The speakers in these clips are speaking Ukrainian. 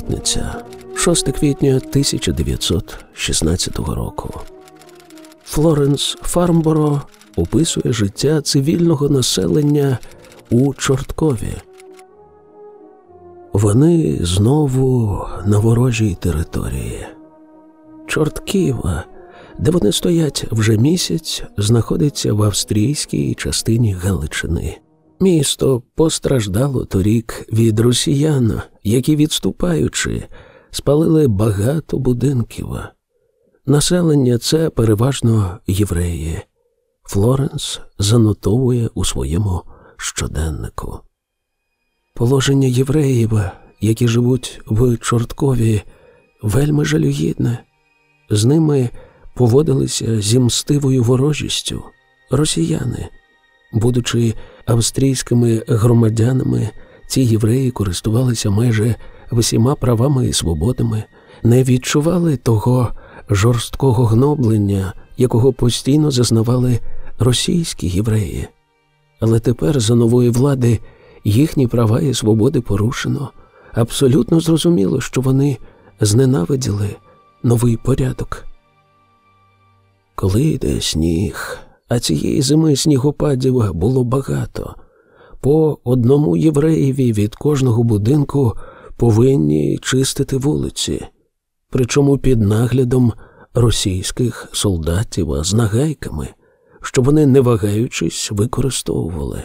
П'ятниця, 6 квітня 1916 року. Флоренс Фармборо описує життя цивільного населення у Чорткові. Вони знову на ворожій території. Чортківа, де вони стоять вже місяць, знаходиться в австрійській частині Галичини. Місто постраждало торік від росіян, які, відступаючи, спалили багато будинків. Населення це переважно євреї. Флоренс занотовує у своєму щоденнику. Положення євреїв, які живуть в Чорткові, вельми жалюгідне. З ними поводилися зі мстивою ворожістю росіяни. Будучи австрійськими громадянами, ці євреї користувалися майже всіма правами і свободами, не відчували того жорсткого гноблення, якого постійно зазнавали російські євреї. Але тепер за нової влади їхні права і свободи порушено. Абсолютно зрозуміло, що вони зненавиділи новий порядок. Коли йде сніг, а цієї зими снігопадів було багато. По одному євреєві від кожного будинку повинні чистити вулиці, причому під наглядом російських солдатів з нагайками, що вони, не вагаючись, використовували.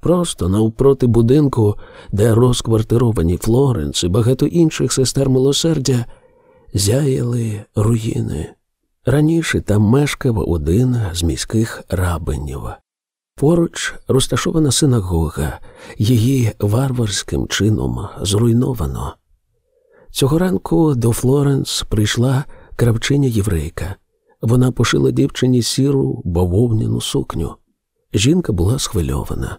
Просто навпроти будинку, де розквартировані Флоренс і багато інших сестер милосердя, зяяли руїни. Раніше там мешкав один з міських рабинів. Поруч розташована синагога, її варварським чином зруйновано. Цього ранку до Флоренс прийшла кравчиня єврейка. Вона пошила дівчині сіру бавовняну сукню. Жінка була схвильована.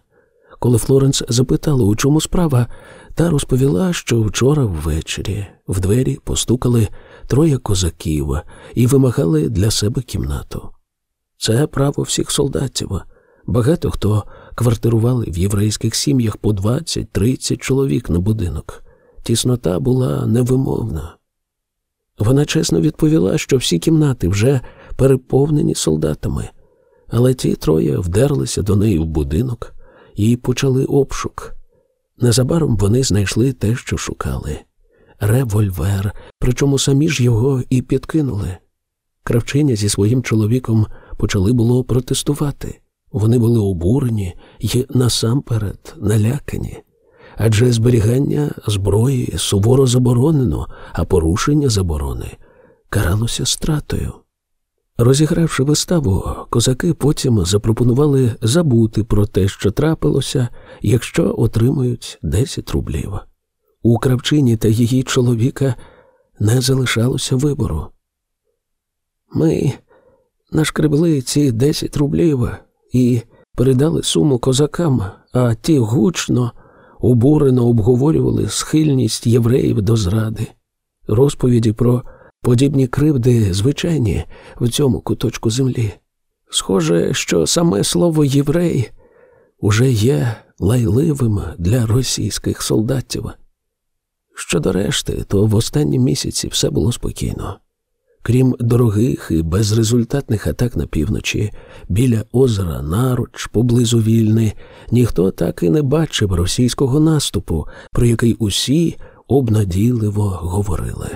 Коли Флоренс запитала, у чому справа, та розповіла, що вчора ввечері в двері постукали троє козаків і вимагали для себе кімнату. Це право всіх солдатів. Багато хто квартирували в єврейських сім'ях по 20-30 чоловік на будинок. Тіснота була невимовна. Вона чесно відповіла, що всі кімнати вже переповнені солдатами, але ті троє вдерлися до неї в будинок і почали обшук. Незабаром вони знайшли те, що шукали револьвер, причому самі ж його і підкинули. Кравчиня зі своїм чоловіком почали було протестувати. Вони були обурені і насамперед налякані. Адже зберігання зброї суворо заборонено, а порушення заборони каралося стратою. Розігравши виставу, козаки потім запропонували забути про те, що трапилося, якщо отримують 10 рублів. У кравчині та її чоловіка не залишалося вибору. Ми нашкребли ці 10 рублів і передали суму козакам, а ті гучно, обурено обговорювали схильність євреїв до зради, розповіді про подібні кривди звичайні в цьому куточку землі. Схоже, що саме слово єврей уже є лайливим для російських солдатів. Щодо решти, то в останні місяці все було спокійно. Крім дорогих і безрезультатних атак на півночі, біля озера Наруч, поблизу Вільни, ніхто так і не бачив російського наступу, про який усі обнадійливо говорили.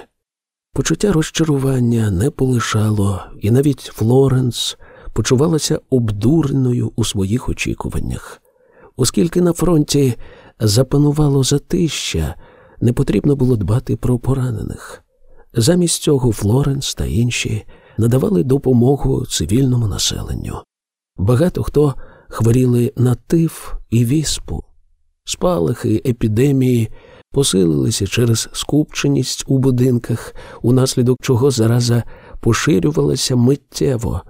Почуття розчарування не полишало, і навіть Флоренс почувалася обдуреною у своїх очікуваннях. Оскільки на фронті запанувало затища, не потрібно було дбати про поранених. Замість цього Флоренс та інші надавали допомогу цивільному населенню. Багато хто хворіли на тиф і віспу, спалахи, епідемії посилилися через скупченість у будинках, унаслідок чого зараза поширювалася миттєво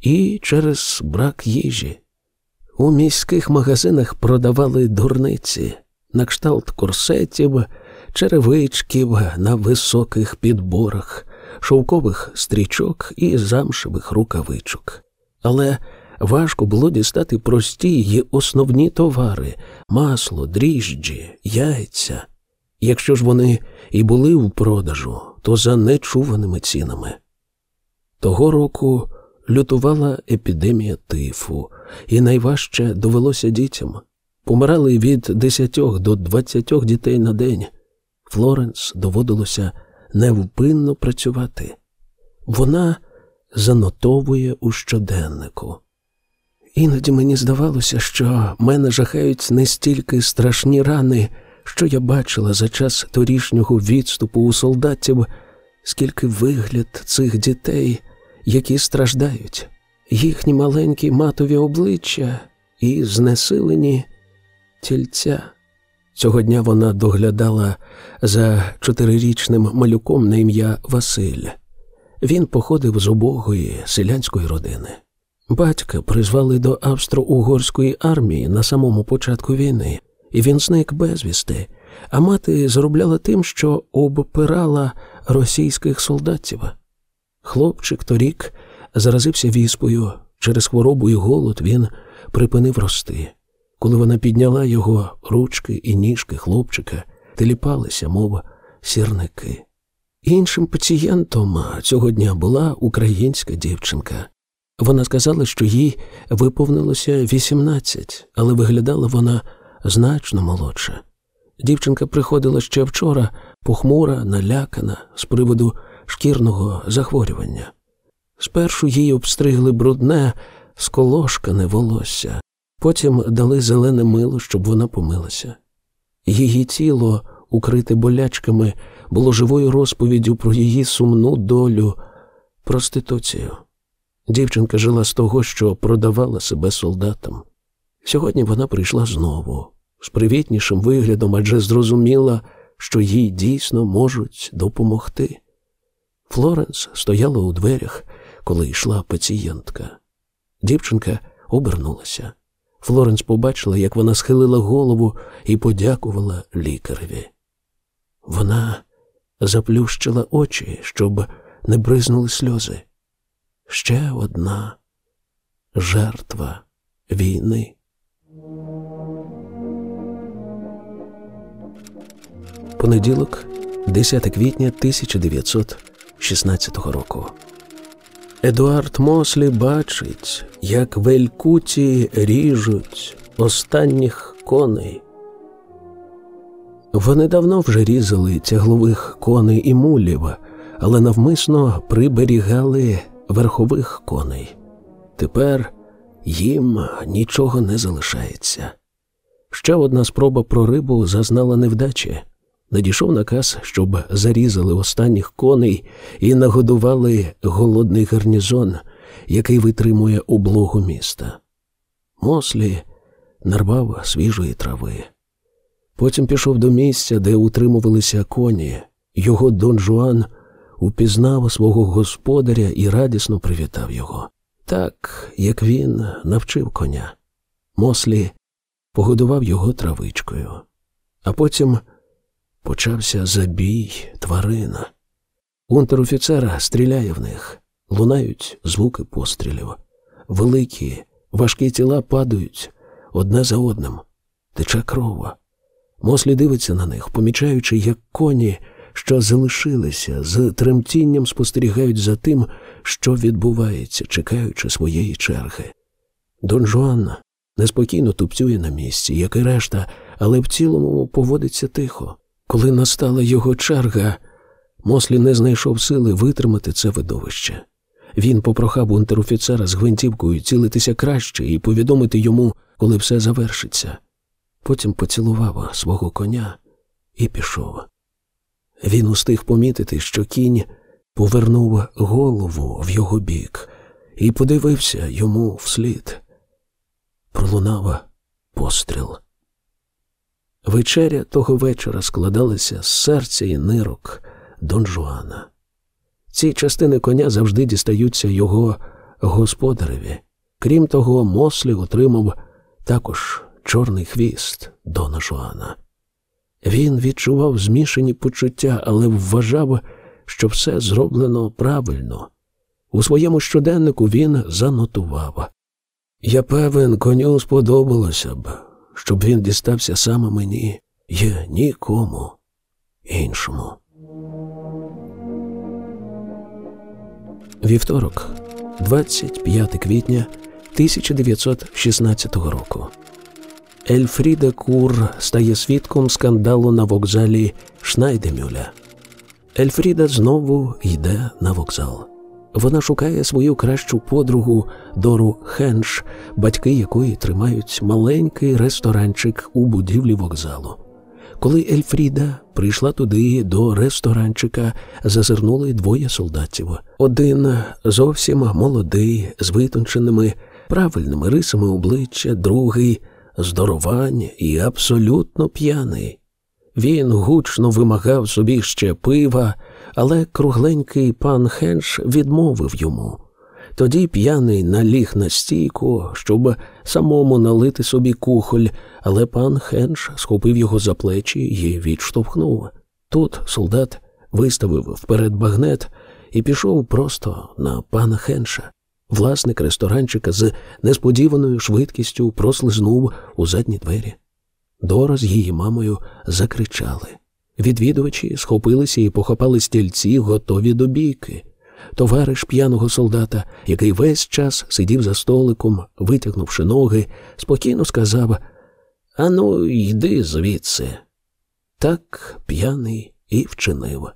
і через брак їжі. У міських магазинах продавали дурниці, на кшталт корсетів, черевичків на високих підборах, шовкових стрічок і замшевих рукавичок. Але важко було дістати прості й основні товари масло, дріжджі, яйця. Якщо ж вони і були в продажу, то за нечуваними цінами. Того року лютувала епідемія тифу, і найважче довелося дітям. Помирали від 10 до 20 дітей на день. Флоренс доводилося невпинно працювати. Вона занотовує у щоденнику. Іноді мені здавалося, що мене жахають не стільки страшні рани, що я бачила за час торішнього відступу у солдатів, скільки вигляд цих дітей, які страждають, їхні маленькі матові обличчя і знесилені тільця. Цього дня вона доглядала за чотирирічним малюком на ім'я Василь. Він походив з убогої селянської родини. Батька призвали до австро-угорської армії на самому початку війни, і він зник безвісти, а мати заробляла тим, що обпирала російських солдатів. Хлопчик торік заразився віспою, через хворобу і голод він припинив рости. Коли вона підняла його, ручки і ніжки хлопчика теліпалися, мов сірники. Іншим пацієнтом цього дня була українська дівчинка. Вона сказала, що їй виповнилося 18, але виглядала вона значно молодше. Дівчинка приходила ще вчора, похмура, налякана з приводу шкірного захворювання. Спершу їй обстригли брудне, сколошкане волосся, потім дали зелене мило, щоб вона помилася. Її тіло, укрите болячками, було живою розповіддю про її сумну долю, проституцію. Дівчинка жила з того, що продавала себе солдатам. Сьогодні вона прийшла знову, з привітнішим виглядом, адже зрозуміла, що їй дійсно можуть допомогти. Флоренс стояла у дверях, коли йшла пацієнтка. Дівчинка обернулася. Флоренс побачила, як вона схилила голову і подякувала лікареві. Вона заплющила очі, щоб не бризнули сльози. Ще одна жертва війни. Понеділок, 10 квітня 1916 року. Едуард Мослі бачить, як велькуті ріжуть останніх коней. Вони давно вже різали тяглових коней і мулів, але навмисно приберігали верхових коней. Тепер їм нічого не залишається. Ще одна спроба прориву зазнала невдачі. Надійшов наказ, щоб зарізали останніх коней і нагодували голодний гарнізон, який витримує облогу міста. Мослі нарвав свіжої трави. Потім пішов до місця, де утримувалися коні. Його Дон Жуан упізнав свого господаря і радісно привітав його, так як він навчив коня. Мослі погодував його травичкою, а потім почався забій тварина. Унтер-офіцера стріляє в них, лунають звуки пострілів. Великі, важкі тіла падають одне за одним, тече крова. Мослі дивиться на них, помічаючи, як коні, що залишилися, з тремтінням спостерігають за тим, що відбувається, чекаючи своєї черги. Дон Жуан неспокійно тупцює на місці, як і решта, але в цілому поводиться тихо. Коли настала його черга, Мослі не знайшов сили витримати це видовище. Він попрохав унтер-офіцера з гвинтівкою цілитися краще і повідомити йому, коли все завершиться. Потім поцілував свого коня і пішов. Він устиг помітити, що кінь повернув голову в його бік і подивився йому вслід. Пролунав постріл. Вечеря того вечора складалася з серця і нирок Дон Жуана. Ці частини коня завжди дістаються його господареві. Крім того, Мослі отримав також чорний хвіст Дона Жуана. Він відчував змішані почуття, але вважав, що все зроблено правильно. У своєму щоденнику він занотував. Я певен, коню сподобалося б, щоб він дістався саме мені, є нікому іншому. Вівторок, 25 квітня 1916 року. Ельфріда Кур стає свідком скандалу на вокзалі Шнайдемюля. Ельфріда знову йде на вокзал. Вона шукає свою кращу подругу Дору Хенш, батьки якої тримають маленький ресторанчик у будівлі вокзалу. Коли Ельфріда прийшла туди до ресторанчика, зазирнули двоє солдатів. Один зовсім молодий, з витонченими правильними рисами обличчя, другий здоровань і абсолютно п'яний. Він гучно вимагав собі ще пива, але кругленький пан Хенш відмовив йому. Тоді п'яний наліг на стійку, щоб самому налити собі кухоль, але пан Хенш схопив його за плечі і відштовхнув. Тут солдат виставив вперед багнет і пішов просто на пана Хенша. Власник ресторанчика з несподіваною швидкістю прослизнув у задні двері. Дора з її мамою закричали. Відвідувачі схопилися і похопали стільці, готові до бійки. Товариш п'яного солдата, який весь час сидів за столиком, витягнувши ноги, спокійно сказав Ану, йди звідси. Так п'яний і вчинив.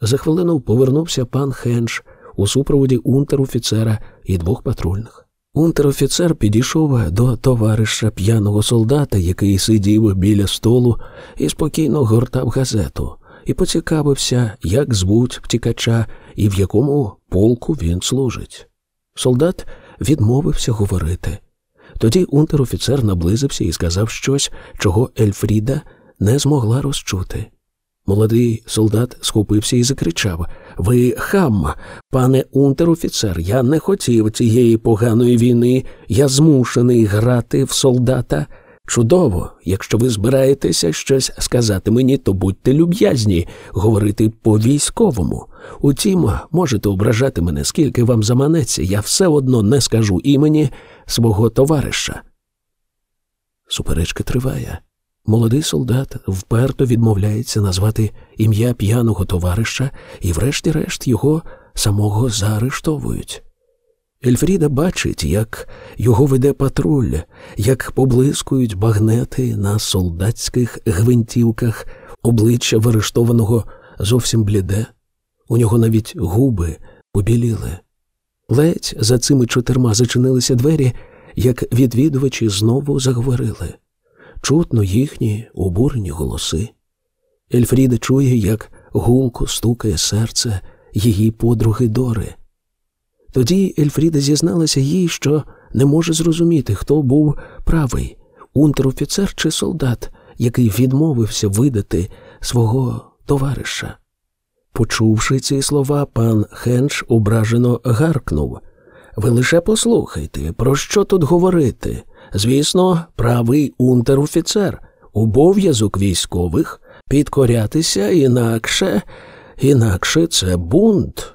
За хвилину повернувся пан Хенш у супроводі унтер-офіцера і двох патрульних. Унтер-офіцер підійшов до товариша п'яного солдата, який сидів біля столу і спокійно гортав газету, і поцікавився, як звуть втікача і в якому полку він служить. Солдат відмовився говорити. Тоді унтер-офіцер наблизився і сказав щось, чого Ельфріда не змогла розчути. Молодий солдат схопився і закричав Ви хам, пане унтер-офіцер, я не хотів цієї поганої війни, я змушений грати в солдата. Чудово, якщо ви збираєтеся щось сказати мені, то будьте люб'язні, говорити по військовому. Утім, можете ображати мене, скільки вам заманеться, я все одно не скажу імені свого товариша. Суперечка триває. Молодий солдат вперто відмовляється назвати ім'я п'яного товариша, і, врешті-решт, його самого заарештовують. Ельфріда бачить, як його веде патруль, як поблискують багнети на солдатських гвинтівках, обличчя варештованого зовсім бліде, у нього навіть губи побіліли. Ледь за цими чотирма зачинилися двері, як відвідувачі знову заговорили чутно їхні обурені голоси. Ельфріда чує, як гулко стукає серце її подруги Дори. Тоді Ельфріда зізналася їй, що не може зрозуміти, хто був правий унтер-офіцер чи солдат, який відмовився видати свого товариша. Почувши ці слова, пан Хенш ображено гаркнув Ви лише послухайте, про що тут говорити? Звісно, правий унтер-офіцер, обов'язок військових підкорятися інакше, інакше це бунт.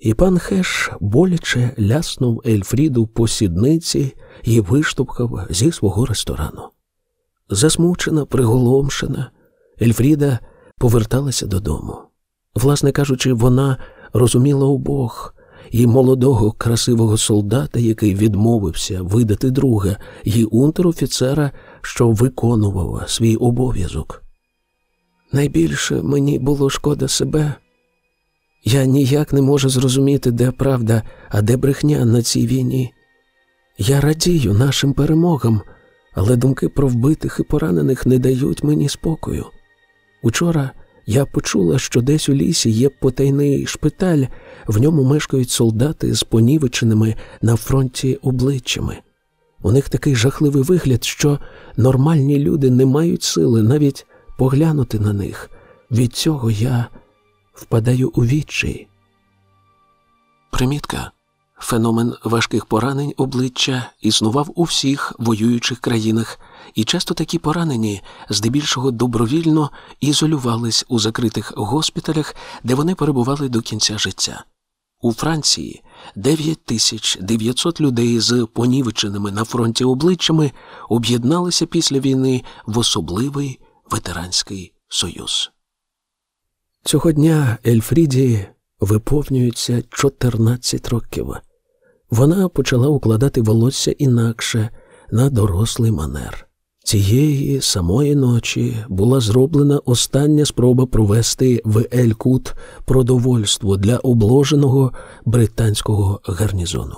І пан Хеш боляче ляснув Ельфріду по сідниці і виштовхав зі свого ресторану. Засмучена, приголомшена, Ельфріда поверталася додому. Власне кажучи, вона розуміла обох і молодого красивого солдата, який відмовився видати друга, і унтер-офіцера, що виконував свій обов'язок. Найбільше мені було шкода себе. Я ніяк не можу зрозуміти, де правда, а де брехня на цій війні. Я радію нашим перемогам, але думки про вбитих і поранених не дають мені спокою. Учора я почула, що десь у лісі є потайний шпиталь, в ньому мешкають солдати з понівеченими на фронті обличчями. У них такий жахливий вигляд, що нормальні люди не мають сили навіть поглянути на них. Від цього я впадаю у відчай. Примітка. Феномен важких поранень обличчя існував у всіх воюючих країнах, і часто такі поранені здебільшого добровільно ізолювались у закритих госпіталях, де вони перебували до кінця життя. У Франції 9900 людей з понівеченими на фронті обличчями об'єдналися після війни в особливий ветеранський союз. Цього дня Ельфріді виповнюється 14 років. Вона почала укладати волосся інакше на дорослий манер. Цієї самої ночі була зроблена остання спроба провести в Ель-Кут продовольство для обложеного британського гарнізону.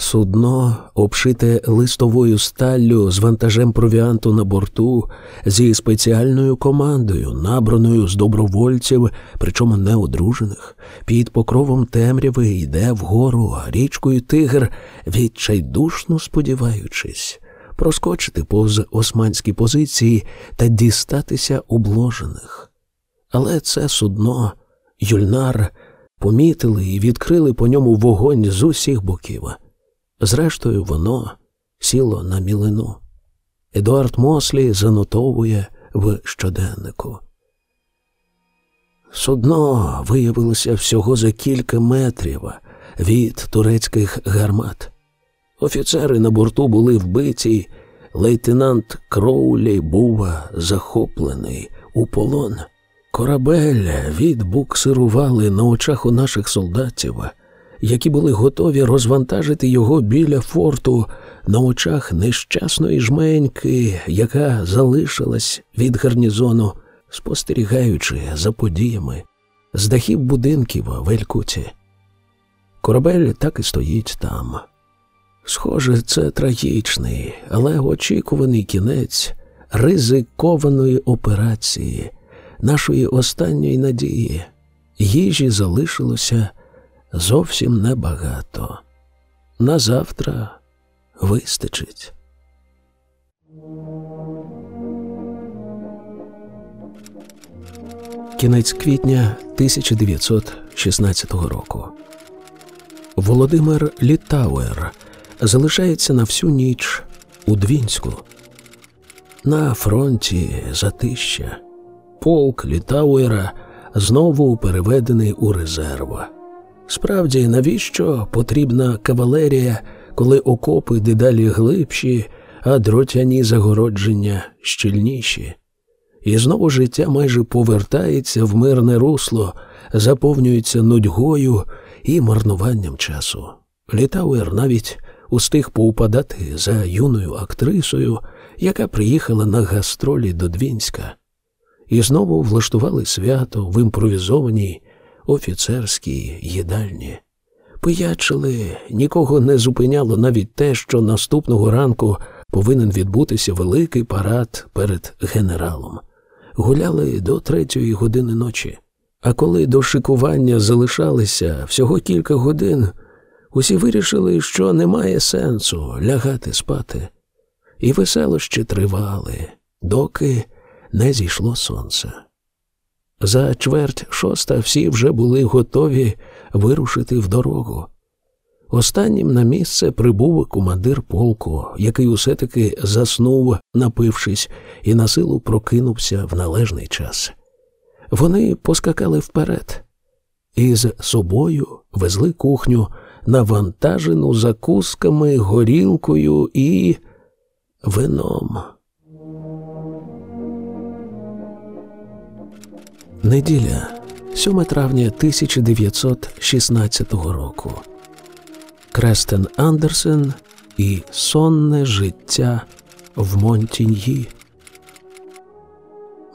Судно, обшите листовою сталлю з вантажем провіанту на борту, зі спеціальною командою, набраною з добровольців, причому неодружених, під покровом темряви йде вгору річкою Тигр, відчайдушно сподіваючись проскочити повз османські позиції та дістатися обложених. Але це судно, Юльнар, помітили і відкрили по ньому вогонь з усіх боків. Зрештою, воно сіло на мілину. Едуард Мослі занотовує в щоденнику. Судно виявилося всього за кілька метрів від турецьких гармат. Офіцери на борту були вбиті, лейтенант Кроулі був захоплений у полон. Корабель відбуксирували на очах у наших солдатів, які були готові розвантажити його біля форту на очах нещасної жменьки, яка залишилась від гарнізону, спостерігаючи за подіями з дахів будинків в Елькуті. Корабель так і стоїть там. Схоже, це трагічний, але очікуваний кінець ризикованої операції, нашої останньої надії. Їжі залишилося зовсім небагато. На завтра вистачить. Кінець квітня 1916 року. Володимир Літауер залишається на всю ніч у Двінську. На фронті затища. Полк Літауера знову переведений у резерв. Справді, навіщо потрібна кавалерія, коли окопи дедалі глибші, а дротяні загородження щільніші? І знову життя майже повертається в мирне русло, заповнюється нудьгою і марнуванням часу. Літауер навіть устиг поупадати за юною актрисою, яка приїхала на гастролі до Двінська, і знову влаштували свято в імпровізованій офіцерській їдальні. Пиячили, нікого не зупиняло навіть те, що наступного ранку повинен відбутися великий парад перед генералом. Гуляли до третьої години ночі. А коли до шикування залишалися всього кілька годин, усі вирішили, що немає сенсу лягати спати, і веселощі тривали, доки не зійшло сонце. За чверть шоста всі вже були готові вирушити в дорогу. Останнім на місце прибув командир полку, який усе таки заснув, напившись, і на силу прокинувся в належний час. Вони поскакали вперед, і з собою везли кухню, навантажену закусками, горілкою і вином. Неділя 7 травня 1916 року. Крестен Андерсен і сонне життя в Монтіньї.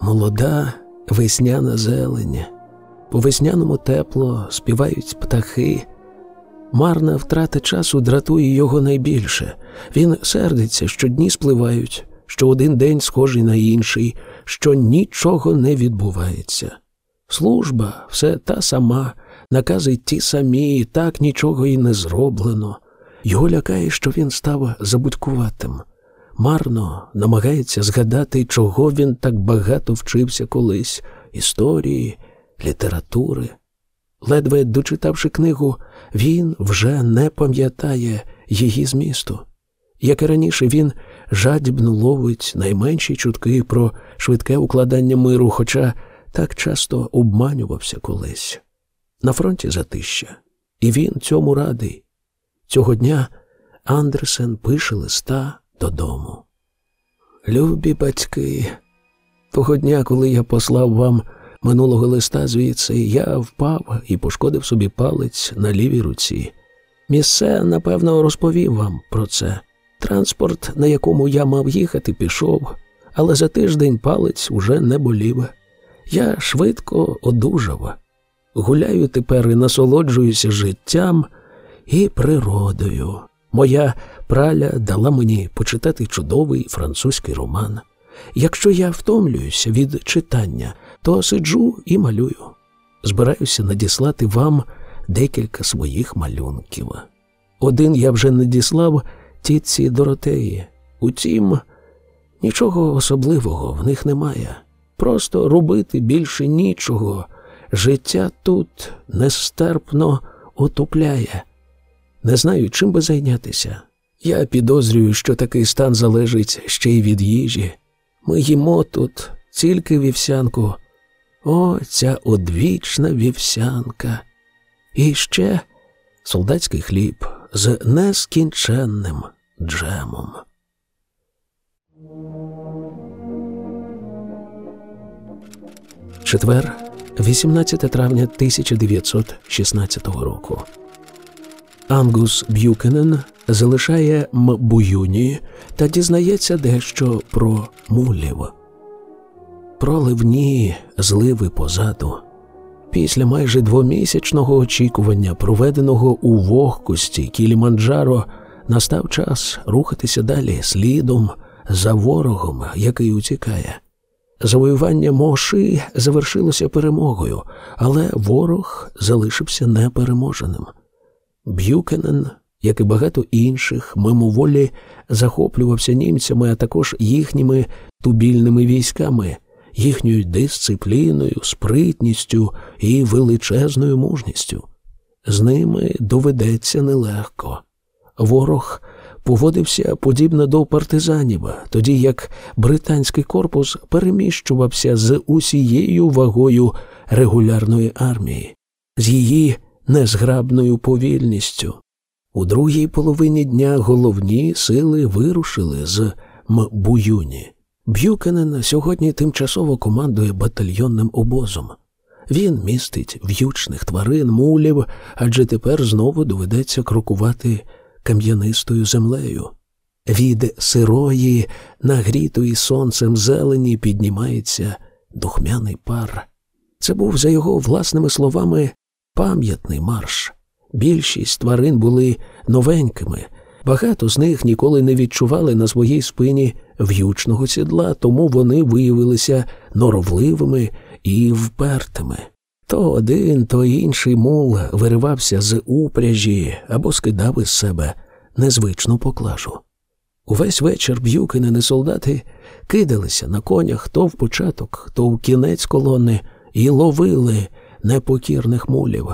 Молода весняна зелень. По весняному тепло співають птахи, Марна втрата часу дратує його найбільше. Він сердиться, що дні спливають, що один день схожий на інший, що нічого не відбувається. Служба все та сама, накази ті самі, і так нічого і не зроблено. Його лякає, що він став забудькуватим. Марно намагається згадати, чого він так багато вчився колись історії, літератури. Ледве дочитавши книгу, він вже не пам'ятає її змісту. Як і раніше, він жадібно ловить найменші чутки про швидке укладання миру, хоча так часто обманювався колись. На фронті затища, і він цьому радий. Цього дня Андерсен пише листа додому. Любі батьки, того дня, коли я послав вам минулого листа звідси я впав і пошкодив собі палець на лівій руці. Місце, напевно, розповів вам про це. Транспорт, на якому я мав їхати, пішов, але за тиждень палець уже не болів. Я швидко одужав. Гуляю тепер і насолоджуюся життям і природою. Моя праля дала мені почитати чудовий французький роман. Якщо я втомлююся від читання, то сиджу і малюю. Збираюся надіслати вам декілька своїх малюнків. Один я вже надіслав тітці Доротеї. Утім, нічого особливого в них немає. Просто робити більше нічого. Життя тут нестерпно отупляє. Не знаю, чим би зайнятися. Я підозрюю, що такий стан залежить ще й від їжі. Ми їмо тут тільки вівсянку. О, ця одвічна вівсянка. І ще солдатський хліб з нескінченним джемом. Четвер, 18 травня 1916 року. Ангус Б'юкенен залишає Мбуюні та дізнається дещо про мулів. Проливні зливи позаду. Після майже двомісячного очікування, проведеного у вогкості Кіліманджаро, настав час рухатися далі слідом за ворогом, який утікає. Завоювання Моши завершилося перемогою, але ворог залишився непереможеним. Б'юкенен, як і багато інших, мимоволі захоплювався німцями, а також їхніми тубільними військами, їхньою дисципліною, спритністю і величезною мужністю. З ними доведеться нелегко. Ворог поводився подібно до партизанів, тоді як британський корпус переміщувався з усією вагою регулярної армії, з її незграбною повільністю. У другій половині дня головні сили вирушили з Мбуюні. Б'юкенен сьогодні тимчасово командує батальйонним обозом. Він містить в'ючних тварин, мулів, адже тепер знову доведеться крокувати кам'янистою землею. Від сирої, нагрітої сонцем зелені, піднімається духмяний пар. Це був, за його власними словами, пам'ятний марш. Більшість тварин були новенькими, багато з них ніколи не відчували на своїй спині в'ючного сідла, тому вони виявилися норовливими і впертими. То один, то інший мул виривався з упряжі або скидав із себе незвичну поклажу. Увесь вечір б'юкинини солдати кидалися на конях то в початок, то в кінець колони і ловили непокірних мулів.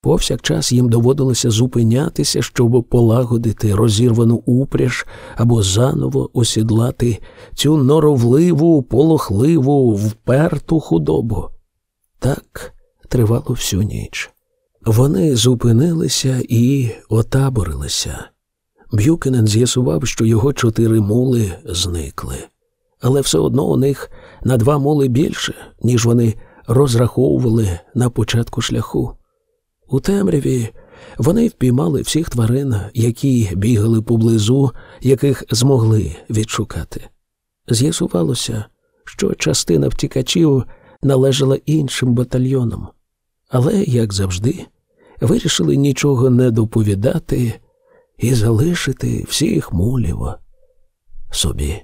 Повсякчас їм доводилося зупинятися, щоб полагодити розірвану упряж або заново осідлати цю норовливу, полохливу, вперту худобу. Так тривало всю ніч. Вони зупинилися і отаборилися. Б'юкенен з'ясував, що його чотири мули зникли, але все одно у них на два мули більше, ніж вони розраховували на початку шляху. У темряві вони впіймали всіх тварин, які бігали поблизу, яких змогли відшукати. З'ясувалося, що частина втікачів належала іншим батальйонам, але, як завжди, вирішили нічого не доповідати і залишити всіх мулів собі.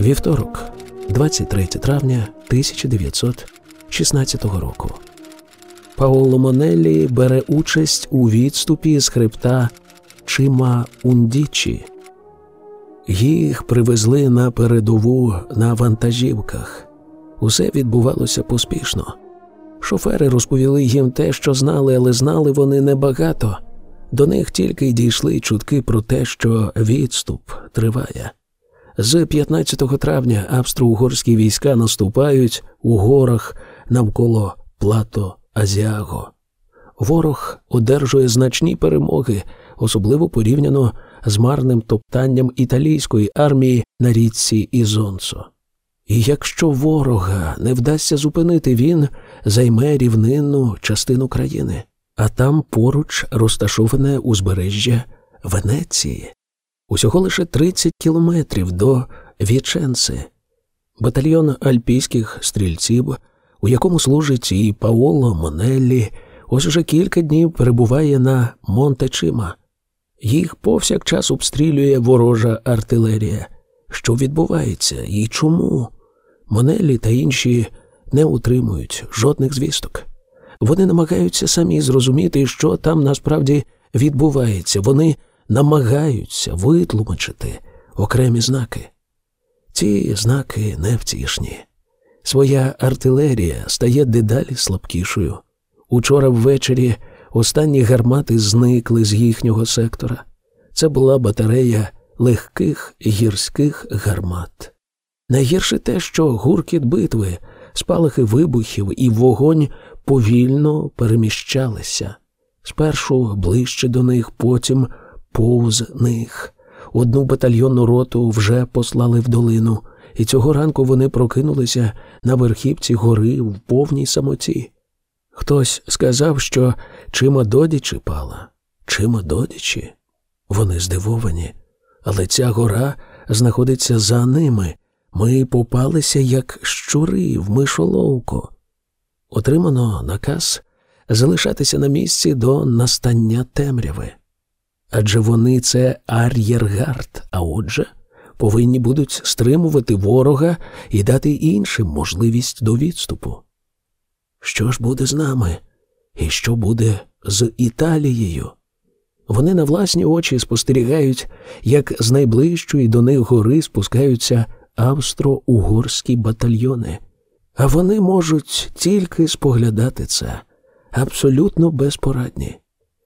Вівторок, 23 травня 1916 року. Паоло Монеллі бере участь у відступі з хребта Чима Ундічі. Їх привезли на передову на вантажівках. Усе відбувалося поспішно. Шофери розповіли їм те, що знали, але знали вони небагато. До них тільки й дійшли чутки про те, що відступ триває. З 15 травня австро-угорські війська наступають у горах навколо плато Азіаго. Ворог одержує значні перемоги, особливо порівняно з марним топтанням італійської армії на річці Ізонцо. І якщо ворога не вдасться зупинити, він займе рівнинну частину країни, а там поруч розташоване узбережжя Венеції. Усього лише 30 кілометрів до Віченци. Батальйон альпійських стрільців, у якому служить і Паоло Монеллі, ось уже кілька днів перебуває на Монтечима. Їх повсякчас обстрілює ворожа артилерія. Що відбувається і чому? Монелі та інші не утримують жодних звісток. Вони намагаються самі зрозуміти, що там насправді відбувається. Вони намагаються витлумачити окремі знаки. Ці знаки невтішні. Своя артилерія стає дедалі слабкішою. Учора ввечері останні гармати зникли з їхнього сектора. Це була батарея легких гірських гармат. Найгірше те, що гуркіт битви, спалахи вибухів і вогонь повільно переміщалися. Спершу ближче до них, потім повз них. Одну батальйонну роту вже послали в долину, і цього ранку вони прокинулися на верхівці гори в повній самоті. Хтось сказав, що чима додічі пала, чима додічі. Вони здивовані, але ця гора знаходиться за ними. Ми попалися, як щури в мишоловку. Отримано наказ залишатися на місці до настання темряви. Адже вони це ар'єргард, а отже, повинні будуть стримувати ворога і дати іншим можливість до відступу. Що ж буде з нами? І що буде з Італією? Вони на власні очі спостерігають, як з найближчої до них гори спускаються австро-угорські батальйони, а вони можуть тільки споглядати це абсолютно безпорадні.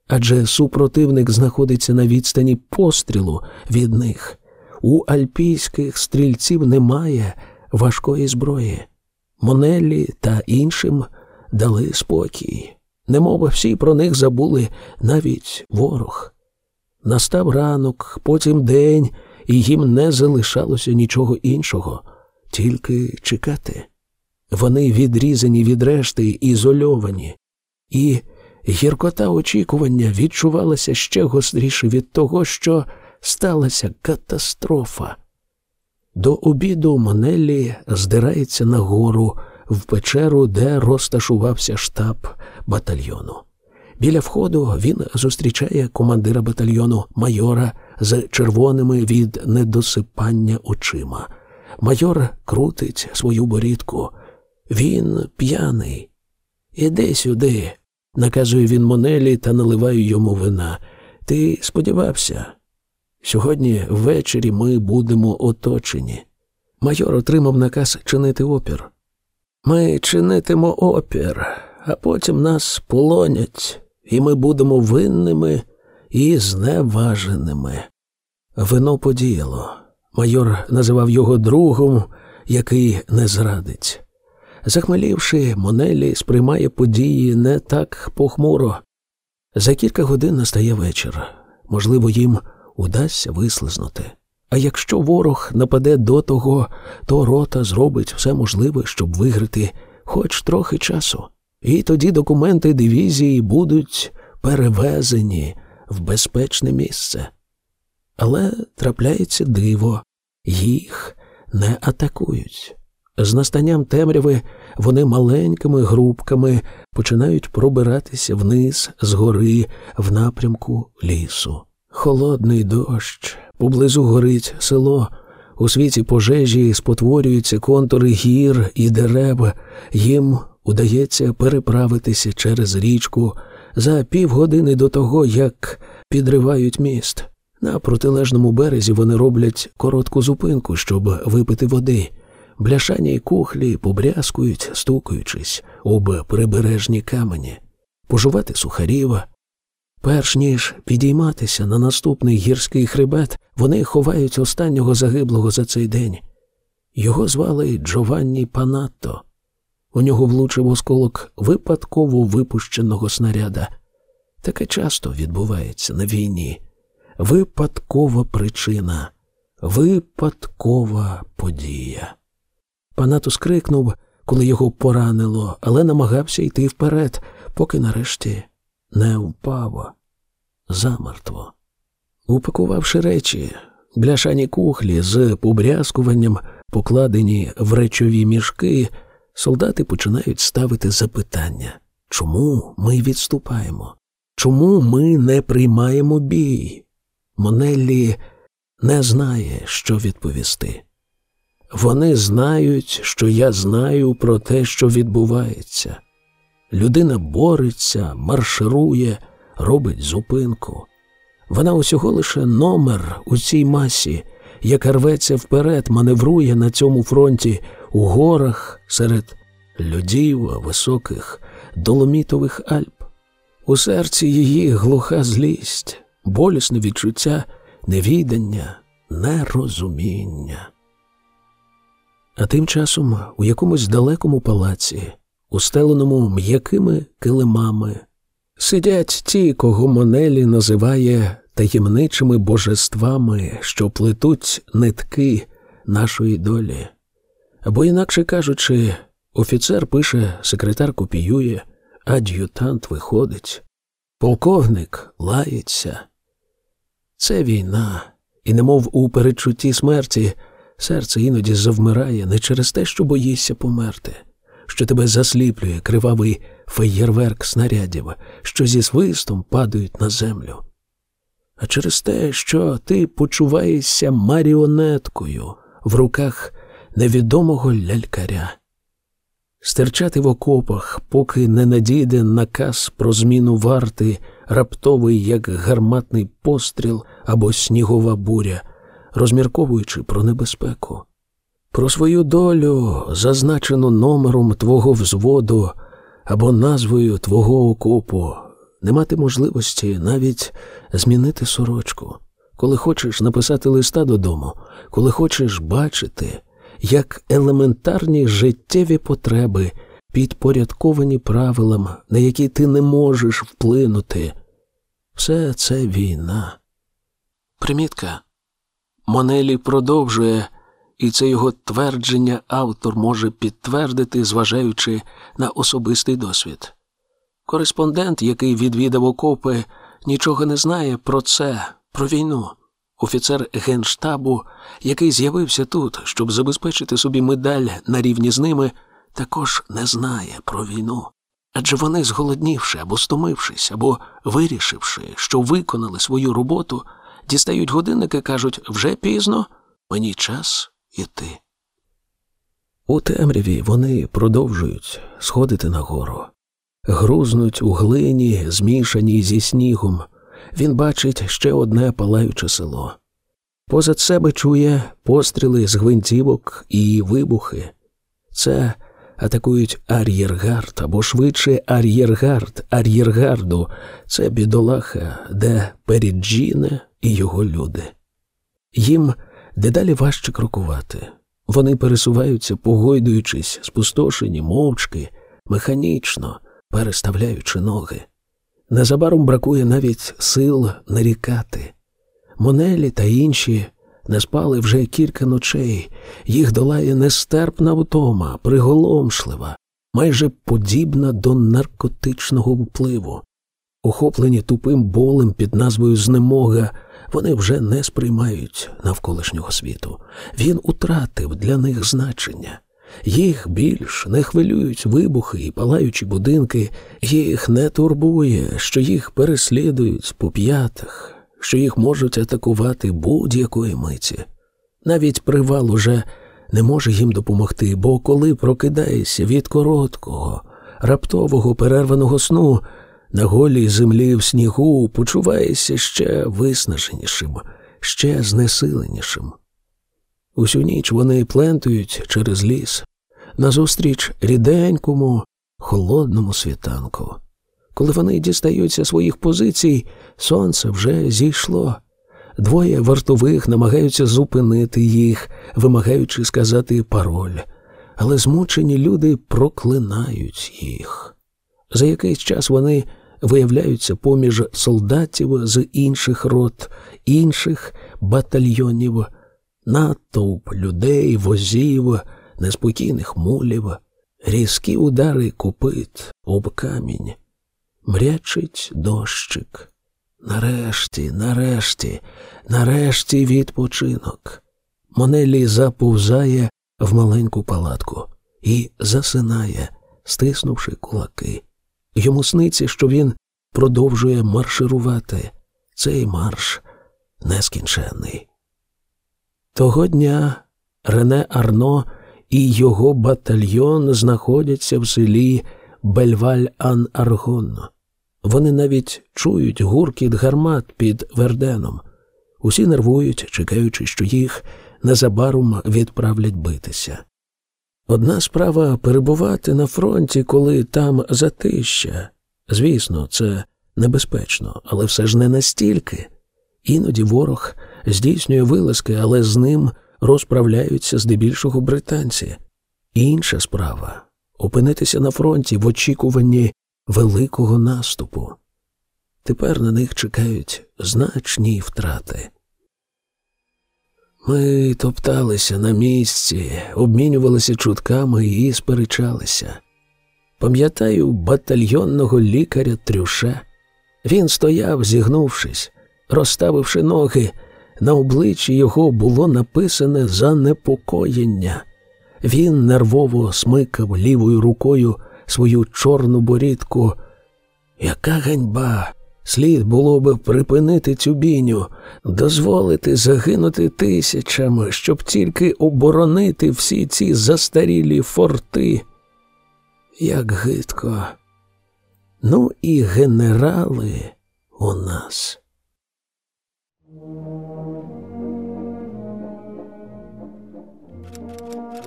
Адже супротивник знаходиться на відстані пострілу від них. У альпійських стрільців немає важкої зброї. Монеллі та іншим дали спокій. Немов всі про них забули навіть ворог. Настав ранок, потім день, і їм не залишалося нічого іншого, тільки чекати. Вони відрізані від решти, ізольовані, і гіркота очікування відчувалася ще гостріше від того, що сталася катастрофа. До обіду Монеллі здирається нагору в печеру, де розташувався штаб батальйону. Біля входу він зустрічає командира батальйону майора з червоними від недосипання очима. Майор крутить свою борідку. Він п'яний. Іди сюди, наказує він Монелі та наливає йому вина. Ти сподівався? Сьогодні ввечері ми будемо оточені. Майор отримав наказ чинити опір. Ми чинитимо опір, а потім нас полонять, і ми будемо винними і зневаженими. Вино подіяло. Майор називав його другом, який не зрадить. Захмелівши, Монелі сприймає події не так похмуро. За кілька годин настає вечір. Можливо, їм удасться вислизнути. А якщо ворог нападе до того, то рота зробить все можливе, щоб виграти хоч трохи часу. І тоді документи дивізії будуть перевезені в безпечне місце. Але трапляється диво, їх не атакують. З настанням темряви вони маленькими групками починають пробиратися вниз з гори в напрямку лісу. Холодний дощ, поблизу горить село, у світі пожежі спотворюються контури гір і дерев, їм удається переправитися через річку за півгодини до того, як підривають міст. На протилежному березі вони роблять коротку зупинку, щоб випити води. Бляшані кухлі побрязкують, стукаючись об прибережні камені, пожувати сухарів. Перш ніж підійматися на наступний гірський хребет, вони ховають останнього загиблого за цей день. Його звали Джованні Панатто. У нього влучив осколок випадково випущеного снаряда. Таке часто відбувається на війні. випадкова причина, випадкова подія. Панатус крикнув, коли його поранило, але намагався йти вперед, поки нарешті не впав замертво. Упакувавши речі, бляшані кухлі з побрязкуванням, покладені в речові мішки, солдати починають ставити запитання, чому ми відступаємо? Чому ми не приймаємо бій? Монеллі не знає, що відповісти. Вони знають, що я знаю про те, що відбувається. Людина бореться, марширує, робить зупинку. Вона усього лише номер у цій масі, яка рветься вперед, маневрує на цьому фронті у горах серед людів високих доломітових Альп. У серці її глуха злість, болісне відчуття, невідання, нерозуміння. А тим часом у якомусь далекому палаці, устеленому м'якими килимами, сидять ті, кого Монелі називає таємничими божествами, що плетуть нитки нашої долі. Або, інакше кажучи, офіцер пише, секретар копіює, ад'ютант виходить, полковник лається. Це війна, і, немов у передчутті смерті, серце іноді завмирає не через те, що боїшся померти, що тебе засліплює кривавий феєрверк снарядів, що зі свистом падають на землю, а через те, що ти почуваєшся маріонеткою в руках невідомого лялькаря. Стерчати в окопах, поки не надійде наказ про зміну варти, раптовий, як гарматний постріл або снігова буря, розмірковуючи про небезпеку, про свою долю, зазначену номером твого взводу або назвою твого окопу, не мати можливості навіть змінити сорочку, коли хочеш написати листа додому, коли хочеш бачити як елементарні життєві потреби, підпорядковані правилам, на які ти не можеш вплинути. Все це війна. Примітка. Монелі продовжує, і це його твердження автор може підтвердити, зважаючи на особистий досвід. Кореспондент, який відвідав окопи, нічого не знає про це, про війну. Офіцер генштабу, який з'явився тут, щоб забезпечити собі медаль на рівні з ними, також не знає про війну. Адже вони, зголоднівши або стомившись, або вирішивши, що виконали свою роботу, дістають годинники кажуть вже пізно, мені час іти. У темряві вони продовжують сходити нагору, грузнуть у глині, змішаній зі снігом він бачить ще одне палаюче село. Позад себе чує постріли з гвинтівок і вибухи. Це атакують ар'єргард або швидше ар'єргард ар'єргарду. Це бідолаха, де Періджіне і його люди. Їм дедалі важче крокувати. Вони пересуваються, погойдуючись, спустошені, мовчки, механічно переставляючи ноги. Незабаром бракує навіть сил нарікати. Монелі та інші не спали вже кілька ночей, їх долає нестерпна втома, приголомшлива, майже подібна до наркотичного впливу. Охоплені тупим болем під назвою Знемога, вони вже не сприймають навколишнього світу. Він утратив для них значення. Їх більш не хвилюють вибухи і палаючі будинки, їх не турбує, що їх переслідують по п'ятах, що їх можуть атакувати будь-якої миті. Навіть привал уже не може їм допомогти, бо коли прокидаєшся від короткого, раптового перерваного сну, на голій землі в снігу почуваєшся ще виснаженішим, ще знесиленішим. Усю ніч вони плентують через ліс назустріч ріденькому, холодному світанку. Коли вони дістаються своїх позицій, сонце вже зійшло. Двоє вартових намагаються зупинити їх, вимагаючи сказати пароль, але змучені люди проклинають їх. За якийсь час вони виявляються поміж солдатів з інших рот, інших батальйонів, натовп людей, возів, неспокійних мулів, різкі удари копит об камінь, мрячить дощик. Нарешті, нарешті, нарешті відпочинок. Монелі заповзає в маленьку палатку і засинає, стиснувши кулаки. Йому сниться, що він продовжує марширувати. Цей марш нескінченний. Того дня Рене Арно і його батальйон знаходяться в селі Бельваль-Ан-Аргон. Вони навіть чують гуркіт гармат під Верденом. Усі нервують, чекаючи, що їх незабаром відправлять битися. Одна справа перебувати на фронті, коли там затища. Звісно, це небезпечно, але все ж не настільки. Іноді ворог здійснює вилазки, але з ним розправляються здебільшого британці. Інша справа опинитися на фронті в очікуванні великого наступу. Тепер на них чекають значні втрати. Ми топталися на місці, обмінювалися чутками і сперечалися. Пам'ятаю батальйонного лікаря Трюша. Він стояв, зігнувшись, розставивши ноги. На обличчі його було написане занепокоєння. Він нервово смикав лівою рукою свою чорну борідку. Яка ганьба! Слід було би припинити цю бійню, дозволити загинути тисячами, щоб тільки оборонити всі ці застарілі форти. Як гидко. Ну і генерали у нас.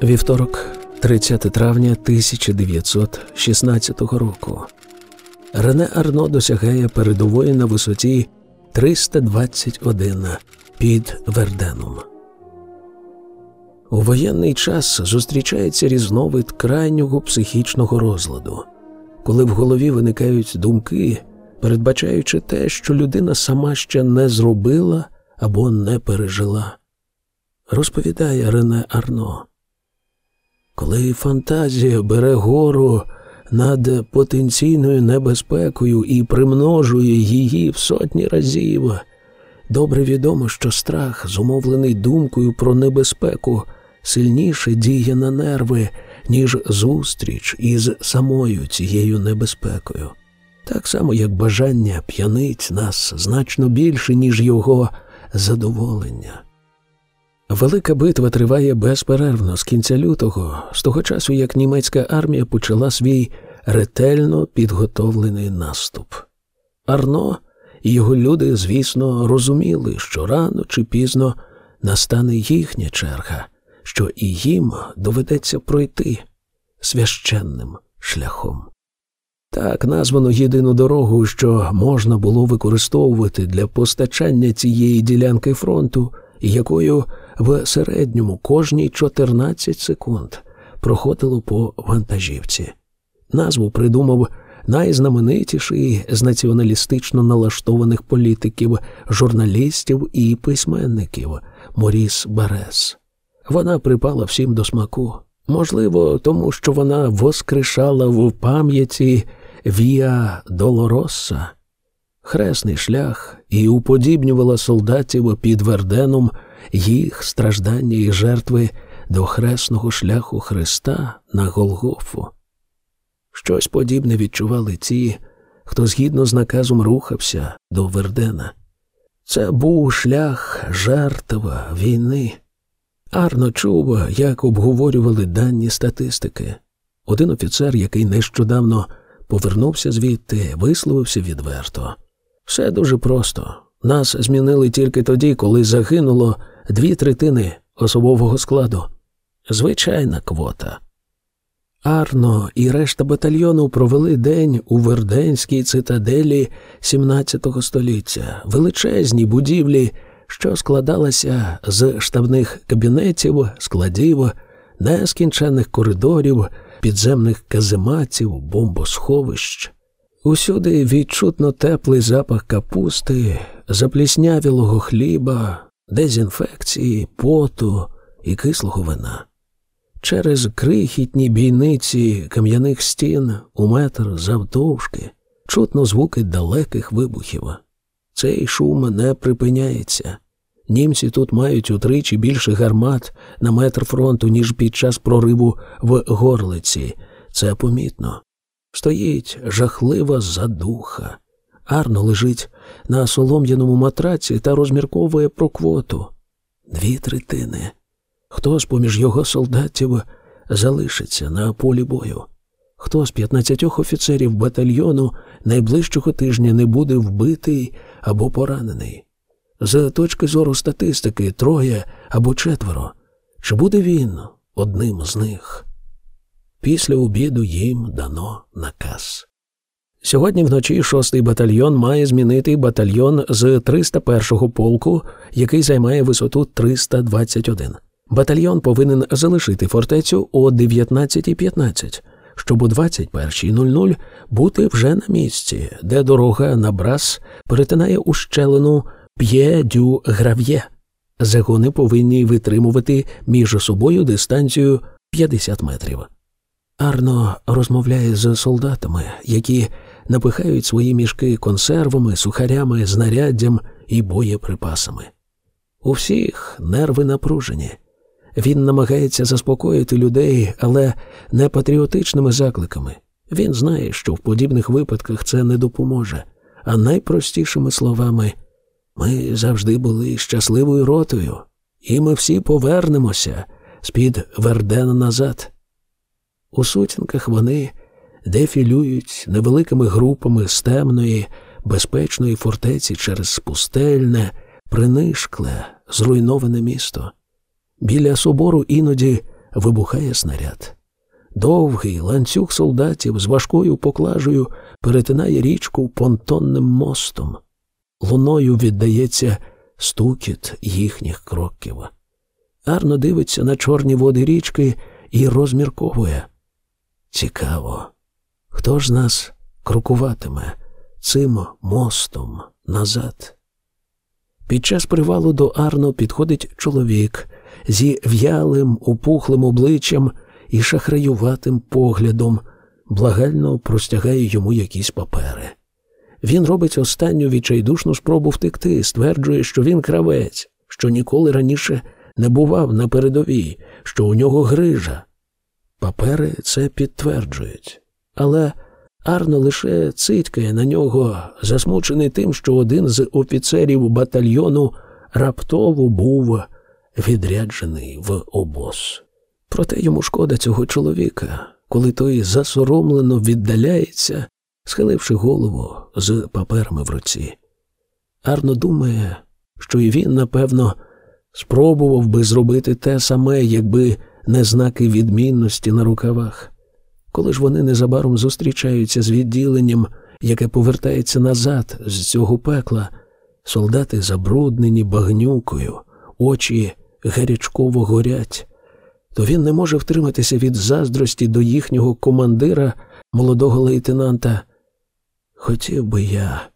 Вівторок, 30 травня 1916 року. Рене Арно досягає передової на висоті 321 під Верденом. У воєнний час зустрічається різновид крайнього психічного розладу, коли в голові виникають думки, передбачаючи те, що людина сама ще не зробила або не пережила. Розповідає Рене Арно. Коли фантазія бере гору над потенційною небезпекою і примножує її в сотні разів. Добре відомо, що страх, зумовлений думкою про небезпеку, сильніше діє на нерви, ніж зустріч із самою цією небезпекою. Так само, як бажання п'янить нас значно більше, ніж його задоволення. Велика битва триває безперервно з кінця лютого, з того часу, як німецька армія почала свій ретельно підготовлений наступ. Арно і його люди, звісно, розуміли, що рано чи пізно настане їхня черга, що і їм доведеться пройти священним шляхом. Так названо єдину дорогу, що можна було використовувати для постачання цієї ділянки фронту, якою в середньому кожні 14 секунд проходило по вантажівці. Назву придумав найзнаменитіший з націоналістично налаштованих політиків, журналістів і письменників Моріс Барес. Вона припала всім до смаку. Можливо, тому що вона воскрешала в пам'яті Віа Долороса, хресний шлях і уподібнювала солдатів під Верденом їх страждання і жертви до хресного шляху Христа на Голгофу. Щось подібне відчували ті, хто згідно з наказом рухався до Вердена. Це був шлях жертва війни. Арно чув, як обговорювали дані статистики. Один офіцер, який нещодавно повернувся звідти, висловився відверто. Все дуже просто. Нас змінили тільки тоді, коли загинуло дві третини особового складу. Звичайна квота. Арно і решта батальйону провели день у Верденській цитаделі XVII століття, величезній будівлі, що складалася з штабних кабінетів, складів, нескінченних коридорів, підземних казематів, бомбосховищ. Усюди відчутно теплий запах капусти, запліснявілого хліба, дезінфекції, поту і кислого вина. Через крихітні бійниці кам'яних стін у метр завдовжки чутно звуки далеких вибухів. Цей шум не припиняється. Німці тут мають утричі більше гармат на метр фронту, ніж під час прориву в горлиці. Це помітно. Стоїть жахлива задуха. Арно лежить на солом'яному матраці та розмірковує про квоту. Дві третини. Хто з поміж його солдатів залишиться на полі бою? Хто з 15 офіцерів батальйону найближчого тижня не буде вбитий або поранений? З точки зору статистики, троє або четверо. Чи буде він одним з них? Після обіду їм дано наказ. Сьогодні вночі шостий батальйон має змінити батальйон з 301-го полку, який займає висоту 321. Батальйон повинен залишити фортецю о 19.15, щоб о 21.00 бути вже на місці, де дорога на брас перетинає ущелину П'є дю грав'є. Загони повинні витримувати між собою дистанцію 50 метрів. Арно розмовляє з солдатами, які напихають свої мішки консервами, сухарями, знаряддям і боєприпасами. У всіх нерви напружені. Він намагається заспокоїти людей, але не патріотичними закликами. Він знає, що в подібних випадках це не допоможе, а найпростішими словами ми завжди були щасливою ротою, і ми всі повернемося з-під Вердена назад. У сутінках вони дефілюють невеликими групами з темної, безпечної фортеці через пустельне, принишкле, зруйноване місто. Біля собору іноді вибухає снаряд. Довгий ланцюг солдатів з важкою поклажею перетинає річку понтонним мостом. Луною віддається стукіт їхніх кроків. Арно дивиться на чорні води річки і розмірковує. Цікаво, хто ж нас крокуватиме цим мостом назад? Під час привалу до Арно підходить чоловік зі в'ялим, упухлим обличчям і шахраюватим поглядом, благально простягає йому якісь папери. Він робить останню відчайдушну спробу втекти, стверджує, що він кравець, що ніколи раніше не бував на передовій, що у нього грижа. Папери це підтверджують. Але Арно лише цитькає на нього, засмучений тим, що один з офіцерів батальйону раптово був відряджений в обоз. Проте йому шкода цього чоловіка, коли той засоромлено віддаляється схиливши голову з паперами в руці. Арно думає, що і він, напевно, спробував би зробити те саме, якби не знаки відмінності на рукавах. Коли ж вони незабаром зустрічаються з відділенням, яке повертається назад з цього пекла, солдати забруднені багнюкою, очі гарячково горять, то він не може втриматися від заздрості до їхнього командира, молодого лейтенанта Хотів би я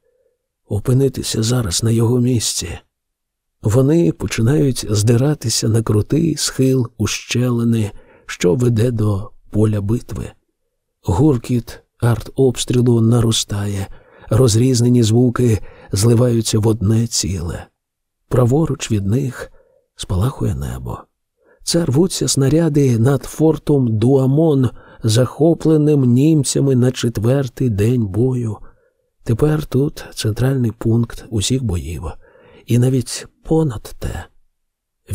опинитися зараз на його місці. Вони починають здиратися на крутий схил ущелини, що веде до поля битви. Гуркіт артобстрілу наростає, розрізнені звуки зливаються в одне ціле. Праворуч від них спалахує небо. Це рвуться снаряди над фортом Дуамон, захопленим німцями на четвертий день бою. Тепер тут центральний пункт усіх боїв, і навіть понад те.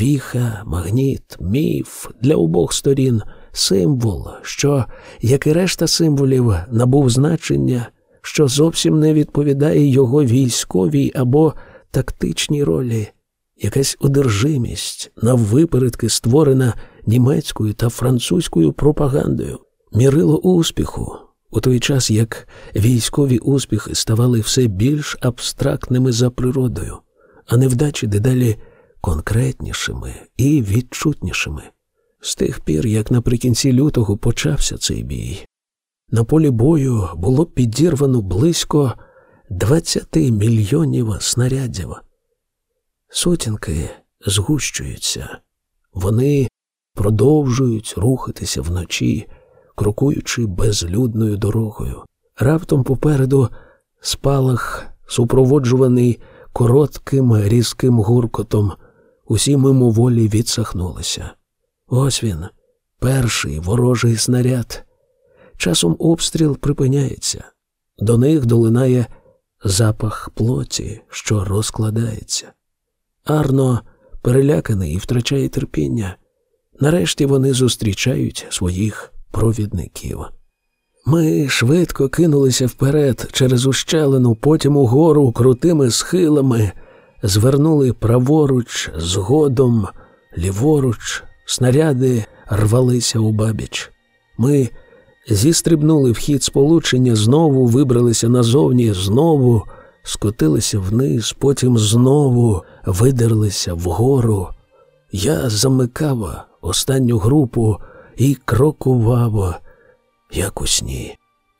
Віха, магніт, міф для обох сторін символ, що, як і решта символів, набув значення, що зовсім не відповідає його військовій або тактичній ролі, якась одержимість наввипередки створена німецькою та французькою пропагандою, мірило успіху. У той час як військові успіхи ставали все більш абстрактними за природою, а невдачі дедалі конкретнішими і відчутнішими. З тих пір, як наприкінці лютого почався цей бій, На полі бою було підірвано близько 20 мільйонів снарядів. Сутінки згущуються, вони продовжують рухатися вночі, крокуючи безлюдною дорогою. Раптом попереду спалах, супроводжуваний коротким різким гуркотом, усі мимоволі відсахнулися. Ось він, перший ворожий снаряд. Часом обстріл припиняється, до них долинає запах плоті, що розкладається. Арно переляканий і втрачає терпіння. Нарешті вони зустрічають своїх провідників. Ми швидко кинулися вперед через ущелину, потім угору крутими схилами, звернули праворуч, згодом, ліворуч, снаряди рвалися у бабіч. Ми зістрибнули в хід сполучення, знову вибралися назовні, знову скотилися вниз, потім знову видерлися вгору. Я замикав останню групу і крокував, як у сні.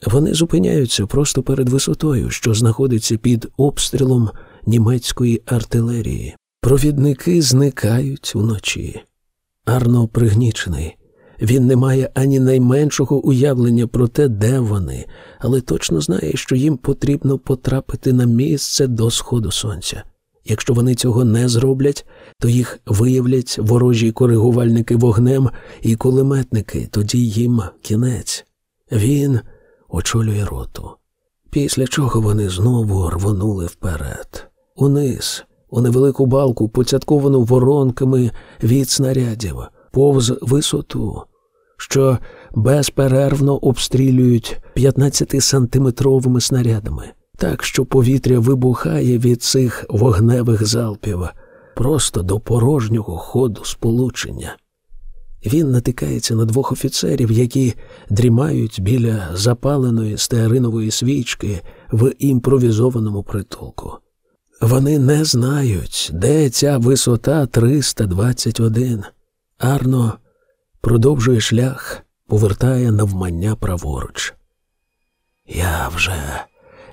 Вони зупиняються просто перед висотою, що знаходиться під обстрілом німецької артилерії. Провідники зникають уночі. Арно пригнічений. Він не має ані найменшого уявлення про те, де вони, але точно знає, що їм потрібно потрапити на місце до сходу сонця. Якщо вони цього не зроблять, то їх виявлять ворожі коригувальники вогнем і кулеметники, тоді їм кінець. Він очолює роту. Після чого вони знову рвонули вперед, униз, у невелику балку, поцятковану воронками від снарядів, повз висоту, що безперервно обстрілюють 15-сантиметровими снарядами, так що повітря вибухає від цих вогневих залпів просто до порожнього ходу сполучення. Він натикається на двох офіцерів, які дрімають біля запаленої стеаринової свічки в імпровізованому притулку. Вони не знають, де ця висота 321. Арно продовжує шлях, повертає навмання праворуч. Я вже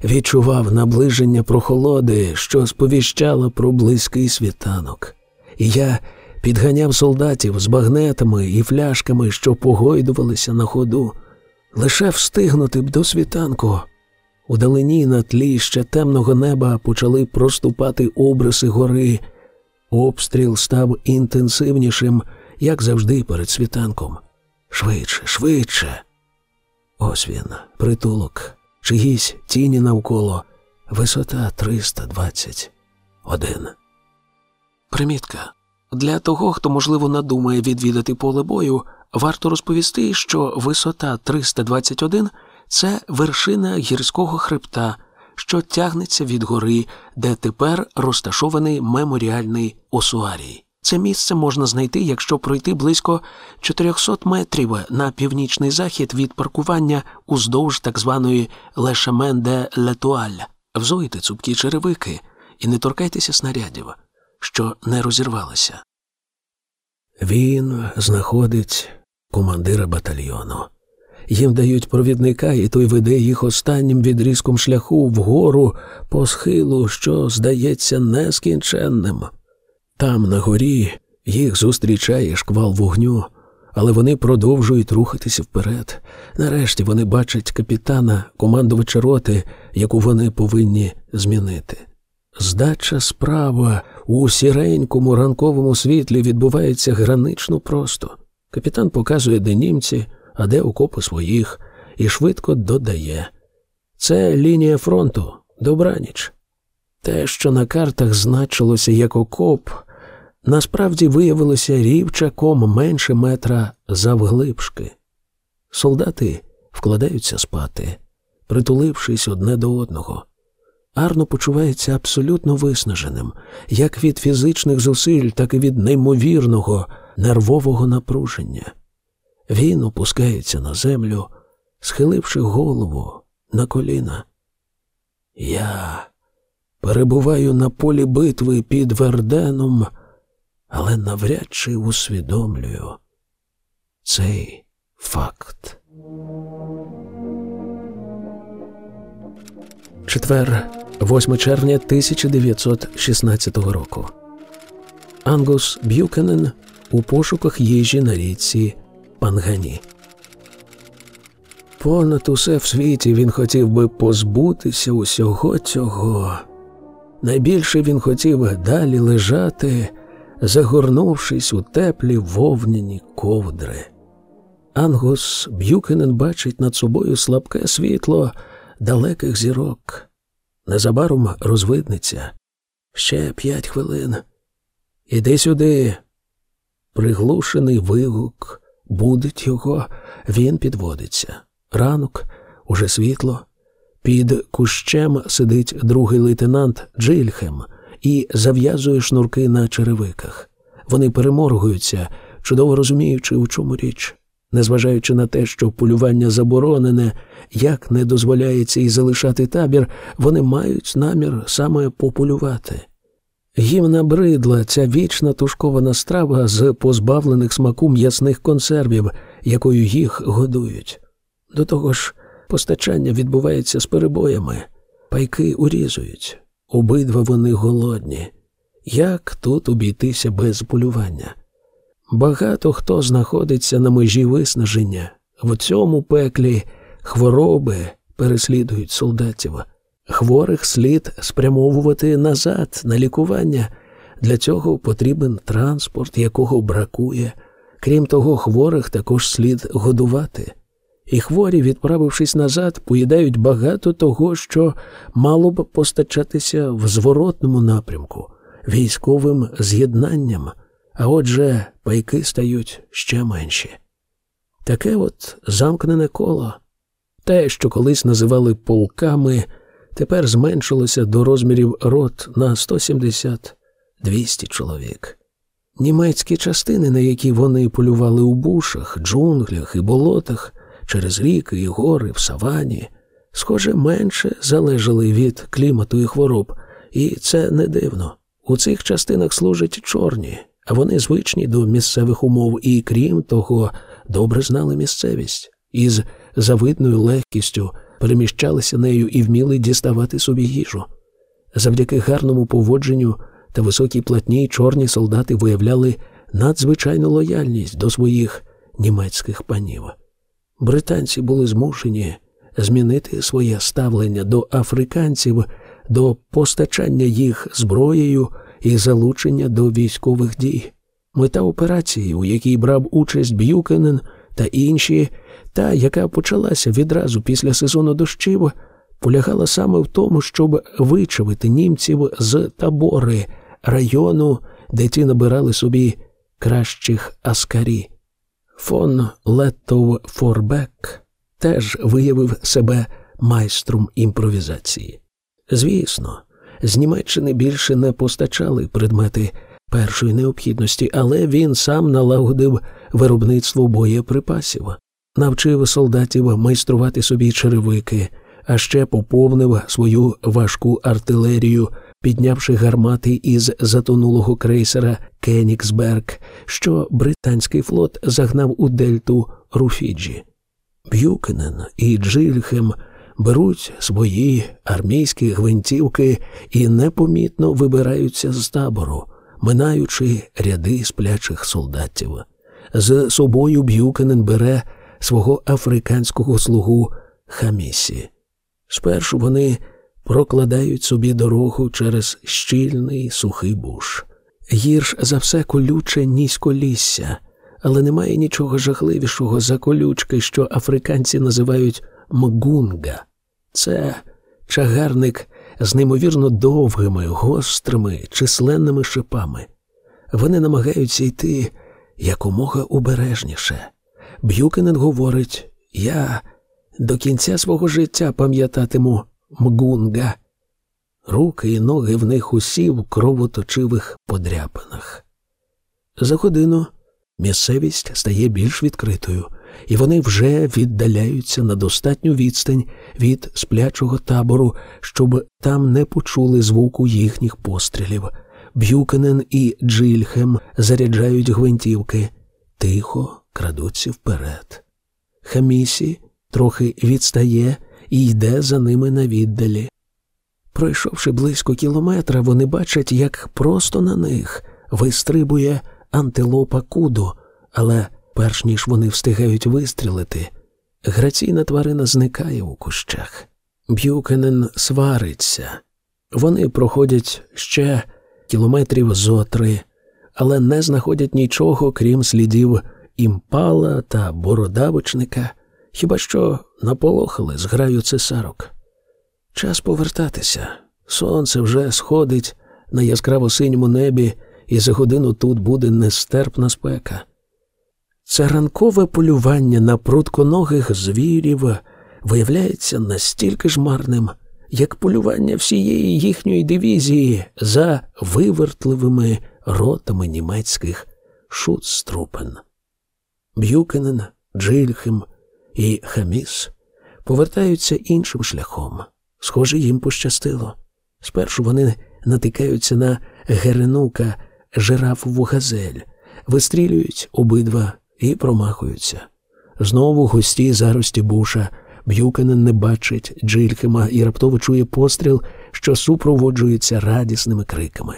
відчував наближення прохолоди, що сповіщала про близький світанок, і я підганяв солдатів з багнетами і фляшками, що погойдувалися на ходу, лише встигнути б до світанку. Удалині на тлі ще темного неба почали проступати обриси гори. Обстріл став інтенсивнішим, як завжди, перед світанком. Швидше, швидше. Ось він, притулок, чиїсь тіні навколо, висота 321. Примітка. Для того, хто, можливо, надумає відвідати поле бою, варто розповісти, що висота 321 це вершина гірського хребта, що тягнеться від гори, де тепер розташований меморіальний осуарій. Це місце можна знайти, якщо пройти близько 400 метрів на північний захід від паркування уздовж так званої Лешамен де Летуаль. Взуйте цупкі черевики і не торкайтеся снарядів, що не розірвалися. Він знаходить командира батальйону. Їм дають провідника, і той веде їх останнім відрізком шляху вгору по схилу, що здається нескінченним. Там, на горі, їх зустрічає шквал вогню, але вони продовжують рухатися вперед. Нарешті вони бачать капітана, командувача роти, яку вони повинні змінити. Здача справа у сіренькому ранковому світлі відбувається гранично просто. Капітан показує, де німці, а де окопи своїх, і швидко додає. Це лінія фронту, добраніч. Те, що на картах значилося як окоп, насправді виявилося рівчаком менше метра завглибшки. Солдати вкладаються спати, притулившись одне до одного. Арно почувається абсолютно виснаженим, як від фізичних зусиль, так і від неймовірного нервового напруження. Він опускається на землю, схиливши голову на коліна. Я перебуваю на полі битви під Верденом, але навряд чи усвідомлюю цей факт. Четвер, 8 червня 1916 року. Ангус Б'юкенен у пошуках їжі на річці Пангані. Понад усе в світі він хотів би позбутися усього цього. Найбільше він хотів далі лежати, загорнувшись у теплі вовняні ковдри. Ангус Б'юкенен бачить над собою слабке світло далеких зірок. Незабаром розвиднеться. Ще п'ять хвилин. Іди сюди. Приглушений вигук будить його, він підводиться. Ранок, уже світло. Під кущем сидить другий лейтенант Джильхем і зав'язує шнурки на черевиках. Вони переморгуються, чудово розуміючи, у чому річ. Незважаючи на те, що полювання заборонене, як не дозволяється і залишати табір, вони мають намір саме пополювати. Їм набридла ця вічна тушкована страва з позбавлених смаку м'ясних консервів, якою їх годують. До того ж, постачання відбувається з перебоями, пайки урізують, обидва вони голодні. Як тут обійтися без полювання? Багато хто знаходиться на межі виснаження. В цьому пеклі хвороби переслідують солдатів. Хворих слід спрямовувати назад на лікування. Для цього потрібен транспорт, якого бракує. Крім того, хворих також слід годувати. І хворі, відправившись назад, поїдають багато того, що мало б постачатися в зворотному напрямку, військовим з'єднанням а отже, пайки стають ще менші. Таке от замкнене коло. Те, що колись називали полками, тепер зменшилося до розмірів рот на 170-200 чоловік. Німецькі частини, на які вони полювали у бушах, джунглях і болотах, через ріки і гори в савані, схоже, менше залежали від клімату і хвороб, і це не дивно. У цих частинах служать чорні, а вони звичні до місцевих умов і, крім того, добре знали місцевість і з завидною легкістю переміщалися нею і вміли діставати собі їжу. Завдяки гарному поводженню та високій платні чорні солдати виявляли надзвичайну лояльність до своїх німецьких панів. Британці були змушені змінити своє ставлення до африканців, до постачання їх зброєю і залучення до військових дій. Мета операції, у якій брав участь Б'юкенен та інші, та, яка почалася відразу після сезону дощів, полягала саме в тому, щоб вичавити німців з табори району, де ті набирали собі кращих аскарі. Фон Леттов Форбек теж виявив себе майстром імпровізації. Звісно, з Німеччини більше не постачали предмети першої необхідності, але він сам налагодив виробництво боєприпасів, навчив солдатів майструвати собі черевики, а ще поповнив свою важку артилерію, піднявши гармати із затонулого крейсера Кенігсберг, що британський флот загнав у дельту Руфіджі. Б'юкенен і Джильхем – беруть свої армійські гвинтівки і непомітно вибираються з табору, минаючи ряди сплячих солдатів. З собою Б'юкенен бере свого африканського слугу Хамісі. Спершу вони прокладають собі дорогу через щільний сухий буш. Гірш за все колюче нізьколісся, але немає нічого жахливішого за колючки, що африканці називають Мгунга. Це чагарник з неймовірно довгими, гострими, численними шипами. Вони намагаються йти якомога обережніше. Б'юкенен говорить: я до кінця свого життя пам'ятатиму Мгунга. Руки і ноги в них усі в кровоточивих подряпинах. За годину місцевість стає більш відкритою і вони вже віддаляються на достатню відстань від сплячого табору, щоб там не почули звуку їхніх пострілів. Б'юкенен і Джильхем заряджають гвинтівки, тихо крадуться вперед. Хамісі трохи відстає і йде за ними на віддалі. Пройшовши близько кілометра, вони бачать, як просто на них вистрибує антилопа куду, але перш ніж вони встигають вистрілити, граційна тварина зникає у кущах. Б'юкенен свариться. Вони проходять ще кілометрів зо три, але не знаходять нічого, крім слідів імпала та бородавочника, хіба що наполохали зграю цесарок. Час повертатися. Сонце вже сходить на яскраво синьому небі, і за годину тут буде нестерпна спека. Це ранкове полювання на прутконогих звірів виявляється настільки ж марним, як полювання всієї їхньої дивізії за вивертливими ротами німецьких шуцтруппен. Б'юкенен, Джильхем і Хаміс повертаються іншим шляхом. Схоже, їм пощастило. Спершу вони натикаються на Геренука, жирафову газель, вистрілюють обидва і промахуються. Знову густі зарості буша. Б'юкенен не бачить Джильхема і раптово чує постріл, що супроводжується радісними криками.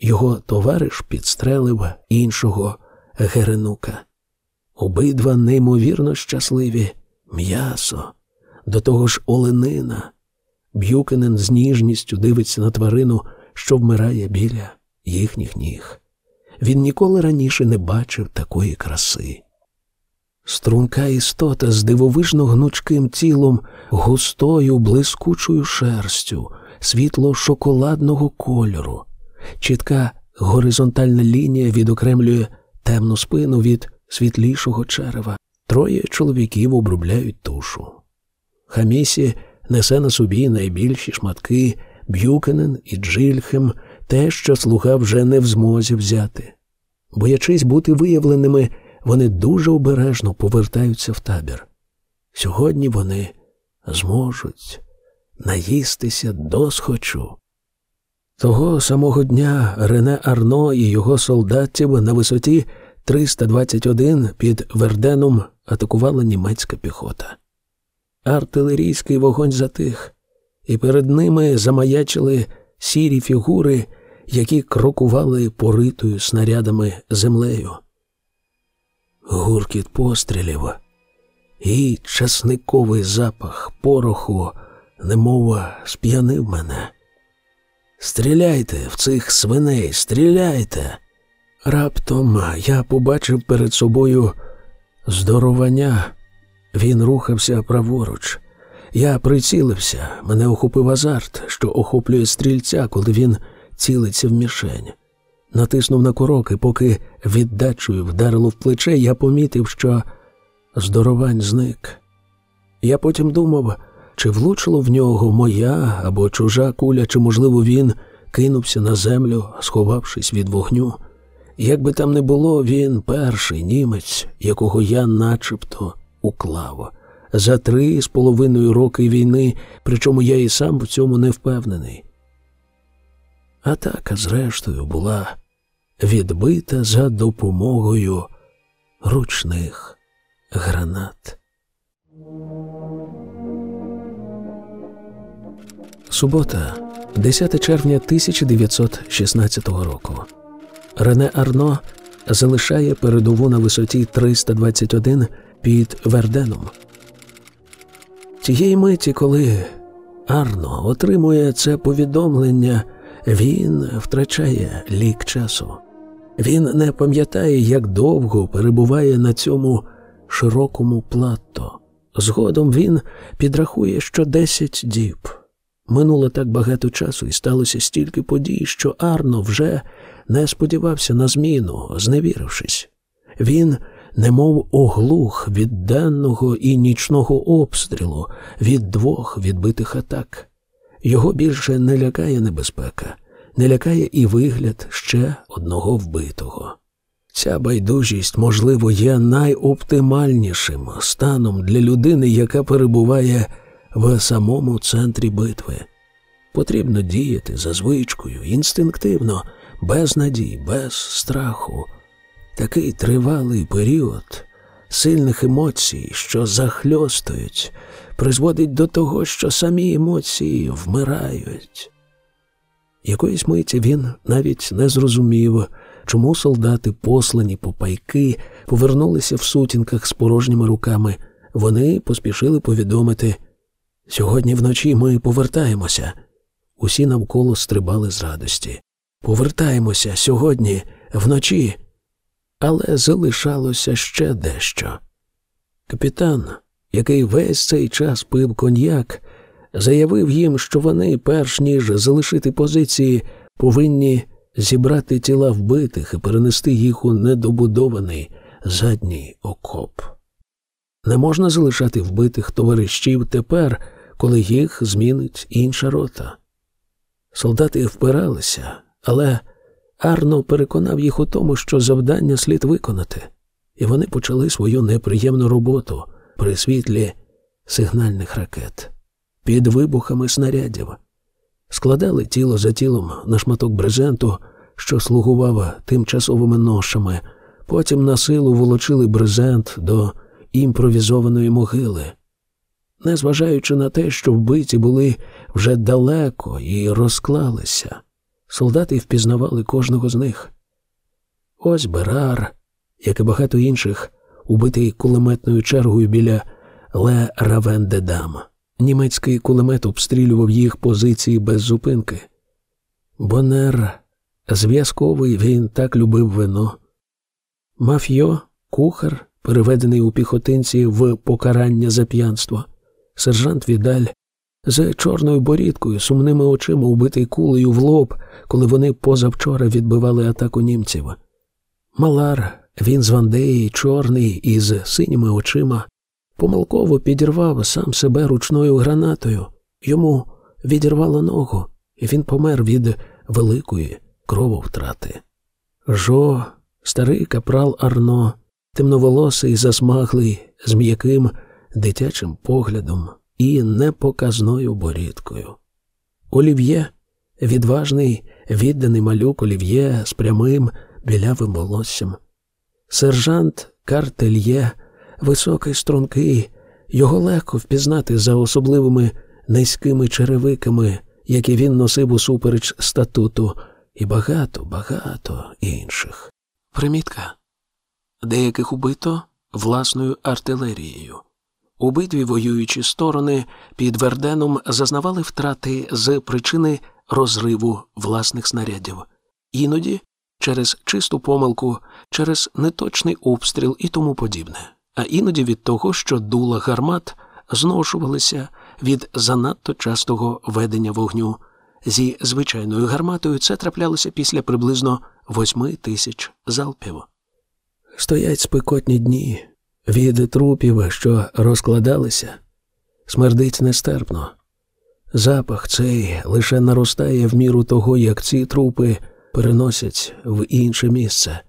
Його товариш підстрелив іншого Геренука. Обидва неймовірно щасливі м'ясо, до того ж оленина. Б'юкенен з ніжністю дивиться на тварину, що вмирає біля їхніх ніг. Він ніколи раніше не бачив такої краси. Струнка істота з дивовижно гнучким тілом, густою, блискучою шерстю, світло шоколадного кольору, чітка горизонтальна лінія відокремлює темну спину від світлішого черева. Троє чоловіків обробляють тушу. Хамісі несе на собі найбільші шматки Б'юкенен і Джильхем, те, що слуга вже не в змозі взяти. Боячись бути виявленими, вони дуже обережно повертаються в табір. Сьогодні вони зможуть наїстися досхочу. Того самого дня Рене Арно і його солдатів на висоті 321 під Верденом атакувала німецька піхота. Артилерійський вогонь затих, і перед ними замаячили сірі фігури, які крокували поритою снарядами землею. Гуркіт пострілів і часниковий запах пороху, немов сп'янив мене. Стріляйте в цих свиней, стріляйте. Раптом я побачив перед собою здоровання. Він рухався праворуч. Я прицілився, мене охопив азарт, що охоплює стрільця, коли він цілиться в мішень. Натиснув на курок, і поки віддачею вдарило в плече, я помітив, що здоровань зник. Я потім думав, чи влучило в нього моя або чужа куля, чи, можливо, він кинувся на землю, сховавшись від вогню. Як би там не було, він перший німець, якого я начебто уклав. За три з половиною роки війни, причому я і сам в цьому не впевнений. Атака, зрештою, була відбита за допомогою ручних гранат. Субота, 10 червня 1916 року. Рене Арно залишає передову на висоті 321 під Верденом. Тієї миті, коли Арно отримує це повідомлення, він втрачає лік часу. Він не пам'ятає, як довго перебуває на цьому широкому плато. Згодом він підрахує, що десять діб. Минуло так багато часу і сталося стільки подій, що Арно вже не сподівався на зміну, зневірившись. Він немов оглух від денного і нічного обстрілу, від двох відбитих атак. Його більше не лякає небезпека, не лякає і вигляд ще одного вбитого. Ця байдужість, можливо, є найоптимальнішим станом для людини, яка перебуває в самому центрі битви. Потрібно діяти за звичкою, інстинктивно, без надій, без страху. Такий тривалий період сильних емоцій, що захльостують, призводить до того, що самі емоції вмирають. Якоїсь миті він навіть не зрозумів, чому солдати, послані по пайки, повернулися в сутінках з порожніми руками. Вони поспішили повідомити сьогодні вночі ми повертаємося. Усі навколо стрибали з радості. Повертаємося сьогодні вночі. Але залишалося ще дещо. Капітан, який весь цей час пив коньяк, заявив їм, що вони, перш ніж залишити позиції, повинні зібрати тіла вбитих і перенести їх у недобудований задній окоп. Не можна залишати вбитих товаришів тепер, коли їх змінить інша рота. Солдати впиралися, але Арно переконав їх у тому, що завдання слід виконати, і вони почали свою неприємну роботу при світлі сигнальних ракет, під вибухами снарядів, складали тіло за тілом на шматок брезенту, що слугував тимчасовими ношами, потім на силу волочили брезент до імпровізованої могили. Незважаючи на те, що вбиті були вже далеко і розклалися, солдати впізнавали кожного з них. Ось Берар, як і багато інших, убитий кулеметною чергою біля Ле Равендедам. Німецький кулемет обстрілював їх позиції без зупинки. Бонер, зв'язковий, він так любив вино. Мафьо, кухар, переведений у піхотинці в покарання за п'янство, сержант Відаль з чорною борідкою, сумними очима, убитий кулею в лоб, коли вони позавчора відбивали атаку німців. Малар, він з Вандеї, чорний із синіми очима, помилково підірвав сам себе ручною гранатою. Йому відірвало ногу, і він помер від великої крововтрати. Жо, старий капрал Арно, темноволосий, засмаглий, з м'яким дитячим поглядом і непоказною борідкою. Олів'є, відважний, відданий малюк Олів'є з прямим білявим волоссям. Сержант Картельє, високий стрункий, його легко впізнати за особливими низькими черевиками, які він носив усупереч статуту, і багато, багато інших. Примітка. Деяких убито власною артилерією. Обидві воюючі сторони під Верденом зазнавали втрати з причини розриву власних снарядів, іноді через чисту помилку, через неточний обстріл і тому подібне, а іноді від того, що дула гармат зношувалися від занадто частого ведення вогню. Зі звичайною гарматою це траплялося після приблизно восьми тисяч залпів. Стоять спекотні дні від трупів, що розкладалися, смердить нестерпно. Запах цей лише наростає в міру того, як ці трупи переносять в інше місце.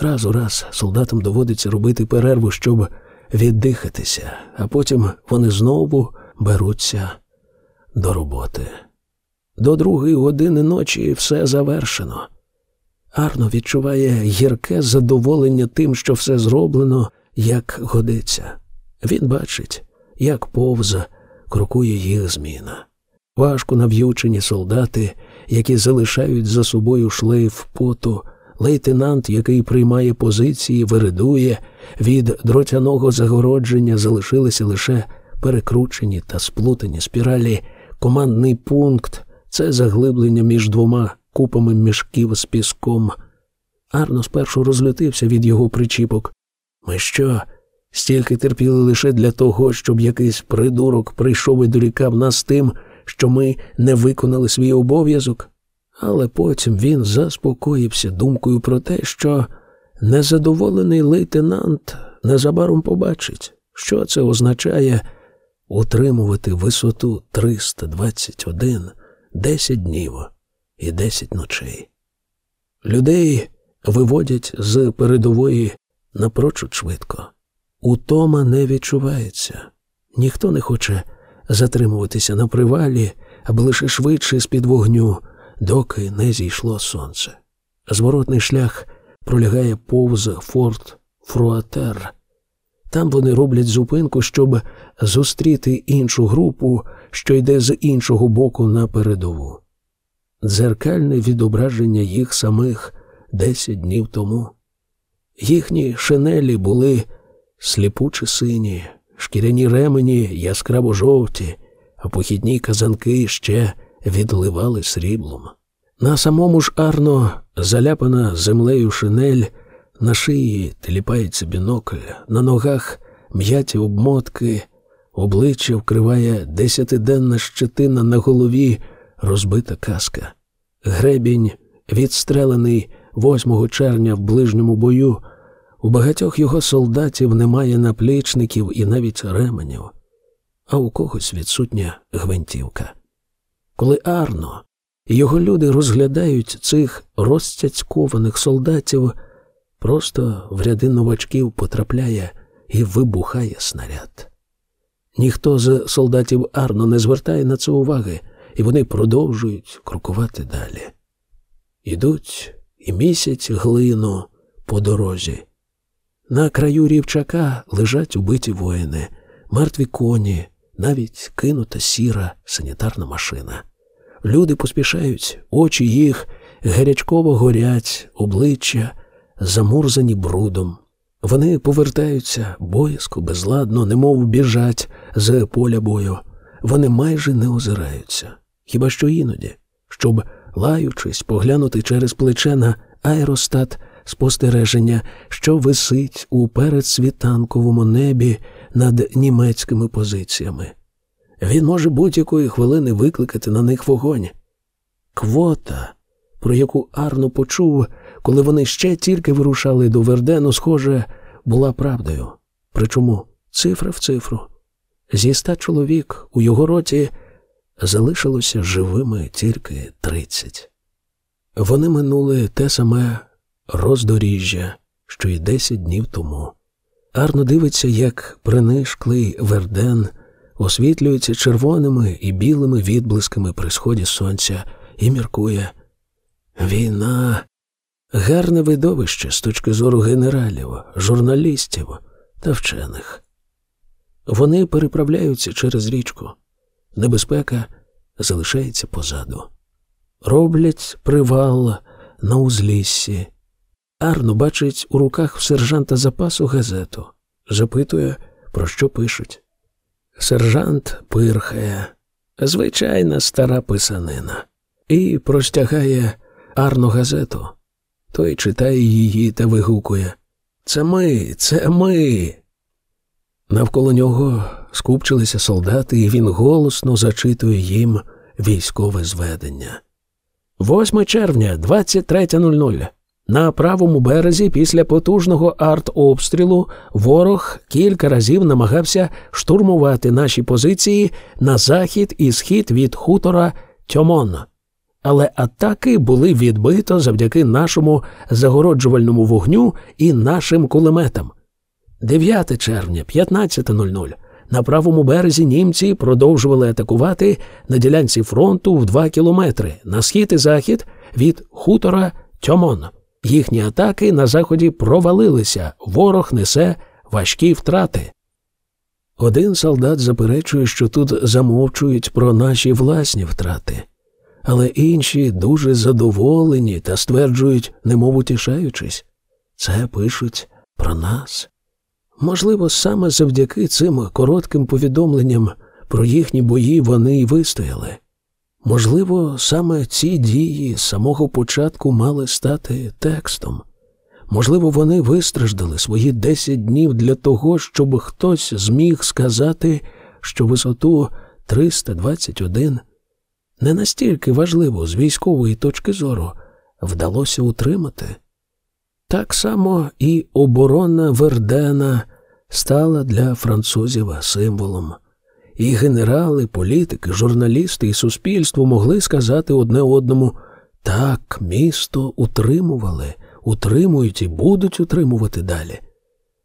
Раз у раз солдатам доводиться робити перерву, щоб віддихатися, а потім вони знову беруться до роботи. До другої години ночі все завершено. Арно відчуває гірке задоволення тим, що все зроблено, як годиться. Він бачить, як повза крокує їх зміна. Важко нав'ючені солдати, які залишають за собою шлейф поту, лейтенант, який приймає позиції, виридує, від дротяного загородження залишилися лише перекручені та сплутані спіралі, командний пункт це заглиблення між двома купами мішків з піском. Арно спершу розлютився від його причіпок. Ми що, стільки терпіли лише для того, щоб якийсь придурок прийшов і дорікав нас тим, що ми не виконали свій обов'язок? Але потім він заспокоївся думкою про те, що незадоволений лейтенант незабаром побачить, що це означає утримувати висоту 321 10 днів і 10 ночей. Людей виводять з передової напрочуд швидко. Утома не відчувається. Ніхто не хоче затримуватися на привалі, аби лише швидше з-під вогню, доки не зійшло сонце. Зворотний шлях пролягає повз форт Фруатер. Там вони роблять зупинку, щоб зустріти іншу групу, що йде з іншого боку на передову. Дзеркальне відображення їх самих десять днів тому. Їхні шинелі були сліпучі сині, шкіряні ремені яскраво жовті, а похідні казанки ще відливали сріблом. На самому ж арно заляпана землею шинель, на шиї теліпається бінокль, на ногах м'яті обмотки, обличчя вкриває десятиденна щетина на голові, розбита каска. Гребінь, відстрелений 8 червня в ближньому бою, у багатьох його солдатів немає наплічників і навіть ременів, а у когось відсутня гвинтівка. Коли Арно і його люди розглядають цих розцяцькованих солдатів, просто в ряди новачків потрапляє і вибухає снаряд. Ніхто з солдатів Арно не звертає на це уваги, і вони продовжують крокувати далі. Ідуть і місяць глину по дорозі. На краю рівчака лежать убиті воїни, мертві коні, навіть кинута сіра санітарна машина. Люди поспішають, очі їх гарячково горять, обличчя, замурзані брудом. Вони повертаються боязко, безладно, немов біжать з поля бою. Вони майже не озираються. Хіба що іноді, щоб, лаючись, поглянути через плече на аеростат спостереження, що висить у передсвітанковому небі над німецькими позиціями. Він може будь-якої хвилини викликати на них вогонь. Квота, про яку Арно почув, коли вони ще тільки вирушали до Вердену, схоже, була правдою. Причому цифра в цифру. Зі ста чоловік у його роті залишилося живими тільки тридцять. Вони минули те саме роздоріжжя, що й десять днів тому. Арно дивиться, як принишклий Верден освітлюється червоними і білими відблисками при сході сонця і міркує. Війна гарне видовище з точки зору генералів, журналістів та вчених. Вони переправляються через річку. Небезпека залишається позаду. Роблять привал на узліссі. Арно бачить у руках сержанта запасу газету, запитує, про що пишуть. Сержант пирхає, звичайна стара писанина, і простягає Арно газету. Той читає її та вигукує Це ми, це ми. Навколо нього скупчилися солдати, і він голосно зачитує їм військове зведення. 8 червня, 23.00. На правому березі після потужного артобстрілу ворог кілька разів намагався штурмувати наші позиції на захід і схід від хутора Тьомон. Але атаки були відбито завдяки нашому загороджувальному вогню і нашим кулеметам. 9 червня, 15.00. На правому березі німці продовжували атакувати на ділянці фронту в 2 кілометри на схід і захід від хутора Тьомон. Їхні атаки на заході провалилися, ворог несе важкі втрати. Один солдат заперечує, що тут замовчують про наші власні втрати, але інші дуже задоволені та стверджують, немов утішаючись, це пишуть про нас. Можливо, саме завдяки цим коротким повідомленням про їхні бої вони й вистояли. Можливо, саме ці дії з самого початку мали стати текстом. Можливо, вони вистраждали свої десять днів для того, щоб хтось зміг сказати, що висоту 321 не настільки важливо з військової точки зору вдалося утримати. Так само і оборона Вердена стала для французів символом. І генерали, політики, журналісти і суспільство могли сказати одне одному так, місто утримували, утримують і будуть утримувати далі.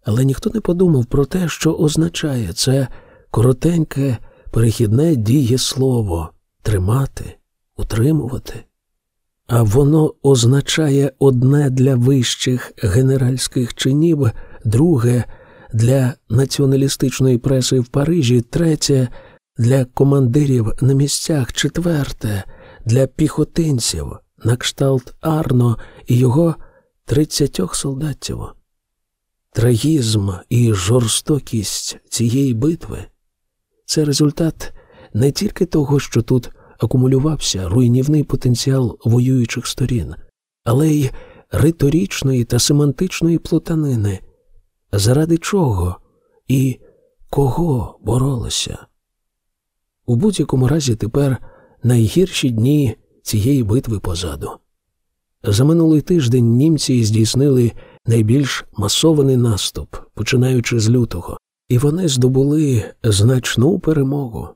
Але ніхто не подумав про те, що означає це коротеньке перехідне дієслово тримати, утримувати. А воно означає одне для вищих генеральських чинів, друге для націоналістичної преси в Парижі, третє для командирів на місцях, четверте для піхотинців на кшталт Арно і його тридцятьох солдатів. Трагізм і жорстокість цієї битви це результат не тільки того, що тут акумулювався руйнівний потенціал воюючих сторін, але й риторичної та семантичної плутанини, заради чого і кого боролися. У будь-якому разі тепер найгірші дні цієї битви позаду. За минулий тиждень німці здійснили найбільш масований наступ, починаючи з лютого, і вони здобули значну перемогу.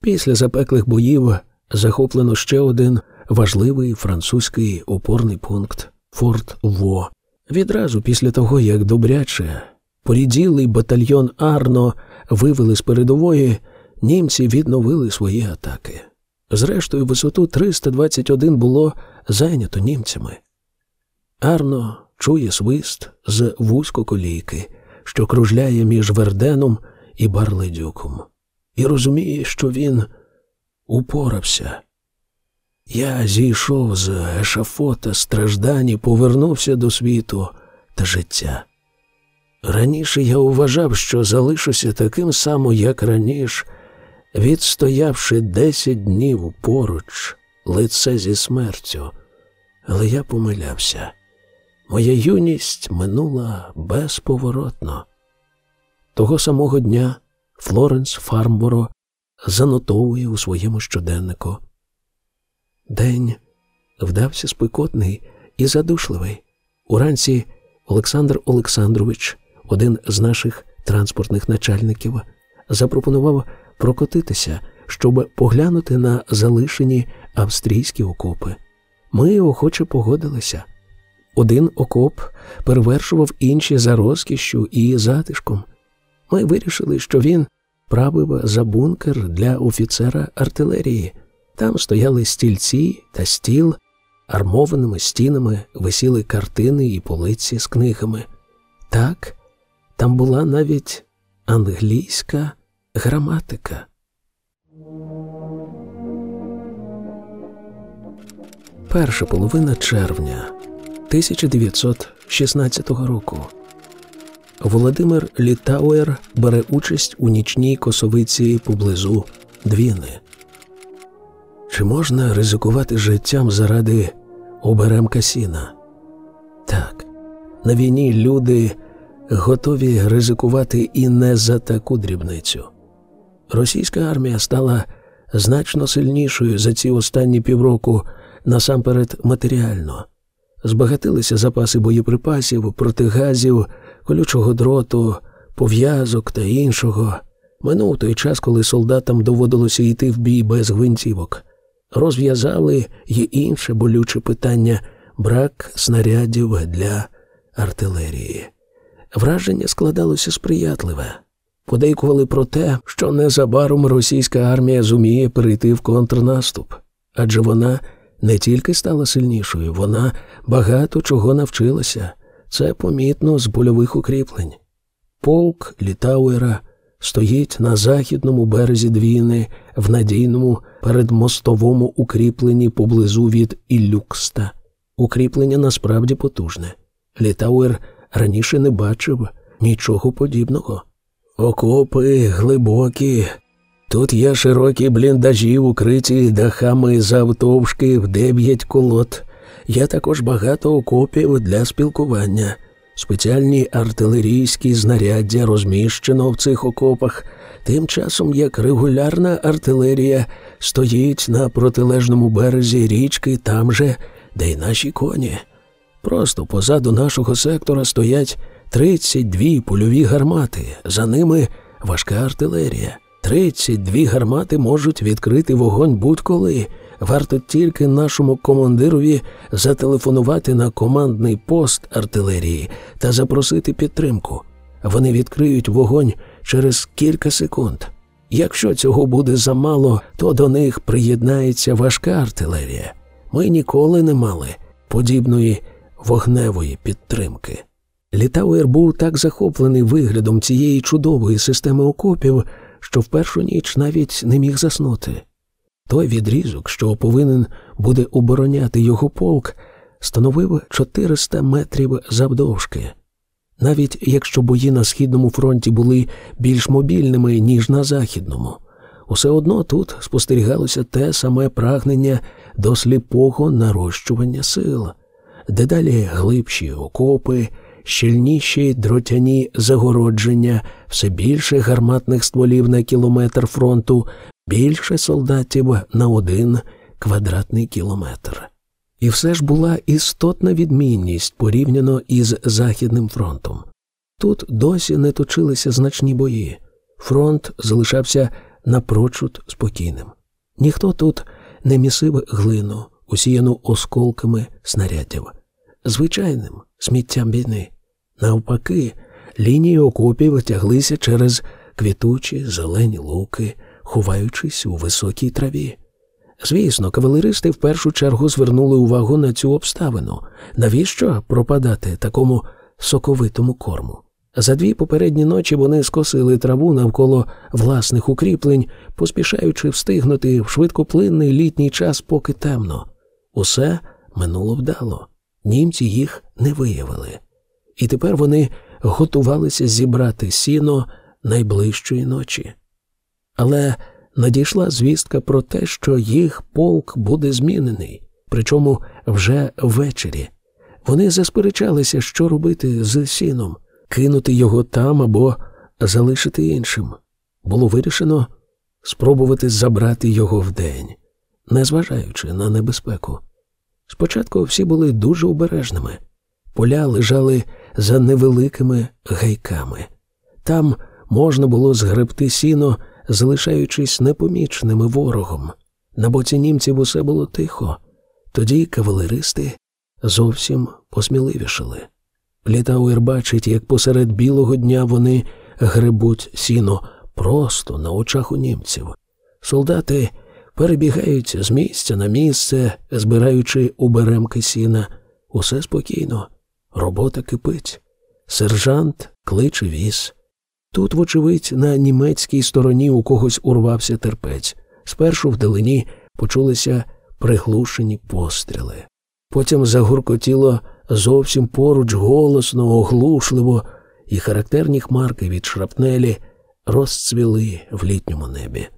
Після запеклих боїв захоплено ще один важливий французький опорний пункт Форт Во. Відразу після того, як добряче поріділий батальйон Арно вивели з передової, німці відновили свої атаки. Зрештою, висоту 321 було зайнято німцями. Арно чує свист з вузькоколійки, що кружляє між Верденом і Барледюком, і розуміє, що він упорався. Я зійшов з ешафота страждань і повернувся до світу та життя. Раніше я вважав, що залишуся таким само, як раніше, відстоявши десять днів поруч, лице зі смертю, але я помилявся. Моя юність минула безповоротно. Того самого дня Флоренс Фармборо занотовує у своєму щоденнику. День вдався спекотний і задушливий. Уранці Олександр Олександрович, один з наших транспортних начальників, запропонував прокотитися, щоб поглянути на залишені австрійські окопи. Ми охоче погодилися. Один окоп перевершував інші за розкішшю і затишком. Ми вирішили, що він правив за бункер для офіцера артилерії. Там стояли стільці та стіл, армованими стінами висіли картини і полиці з книгами. Так, там була навіть англійська граматика. Перша половина червня 1916 року. Володимир Літауер бере участь у нічній косовиці поблизу Двіни. Чи можна ризикувати життям заради оберемка сіна? Так, на війні люди готові ризикувати і не за таку дрібницю. Російська армія стала значно сильнішою за ці останні півроку насамперед матеріально. Збагатилися запаси боєприпасів, протигазів, колючого дроту, пов'язок та іншого. Минув той час, коли солдатам доводилося йти в бій без гвинтівок. Розв'язали й інше болюче питання брак снарядів для артилерії. Враження складалося сприятливе. Подейкували про те, що незабаром російська армія зуміє перейти в контрнаступ, адже вона не тільки стала сильнішою, вона багато чого навчилася. Це помітно з польових укріплень. Полк Літауера стоїть на західному березі Двіни в надійному передмостовому укріпленні поблизу від Ілюкста. Укріплення насправді потужне. Літауер раніше не бачив нічого подібного. Окопи глибокі. Тут є широкі бліндажі, укриті дахами завтовшки в дев'ять колод. Є також багато окопів для спілкування. Спеціальні артилерійські знаряддя розміщено в цих окопах, тим часом як регулярна артилерія стоїть на протилежному березі річки там же, де й наші коні. Просто позаду нашого сектора стоять 32 польові гармати, за ними важка артилерія. 32 гармати можуть відкрити вогонь будь-коли. Варто тільки нашому командирові зателефонувати на командний пост артилерії та запросити підтримку. Вони відкриють вогонь через кілька секунд. Якщо цього буде замало, то до них приєднається важка артилерія. Ми ніколи не мали подібної вогневої підтримки. Літауер був так захоплений виглядом цієї чудової системи окопів, що в першу ніч навіть не міг заснути. Той відрізок, що повинен буде обороняти його полк, становив 400 метрів завдовжки. Навіть якщо бої на східному фронті були більш мобільними, ніж на західному, усе одно тут спостерігалося те саме прагнення до сліпого нарощування сил, дедалі глибші окопи, щільніші дротяні загородження, все більше гарматних стволів на кілометр фронту, більше солдатів на один квадратний кілометр. І все ж була істотна відмінність порівняно із Західним фронтом. Тут досі не точилися значні бої, фронт залишався напрочуд спокійним. Ніхто тут не місив глину, усіяну осколками снарядів, звичайним сміттям війни. Навпаки, лінії окопів тяглися через квітучі зелені луки, ховаючись у високій траві. Звісно, кавалеристи в першу чергу звернули увагу на цю обставину. Навіщо пропадати такому соковитому корму? За дві попередні ночі вони скосили траву навколо власних укріплень, поспішаючи встигнути в швидкоплинний літній час, поки темно. Усе минуло вдало. Німці їх не виявили. І тепер вони готувалися зібрати сіно найближчої ночі. Але надійшла звістка про те, що їх полк буде змінений, причому вже ввечері. Вони засперечалися, що робити з сіном, кинути його там або залишити іншим. Було вирішено спробувати забрати його вдень, незважаючи на небезпеку. Спочатку всі були дуже обережними. Поля лежали за невеликими гайками. Там можна було згребти сіно залишаючись непомічними ворогом. На боці німців усе було тихо, тоді кавалеристи зовсім посміливішали. Літауер бачить, як посеред білого дня вони гребуть сіно просто на очах у німців. Солдати перебігають з місця на місце, збираючи уберемки сіна. Усе спокійно, робота кипить. Сержант кличе віз. Тут, вочевидь, на німецькій стороні у когось урвався терпець. Спершу вдалині почулися приглушені постріли. Потім загуркотіло зовсім поруч голосно, оглушливо, і характерні хмарки від шрапнелі розцвіли в літньому небі.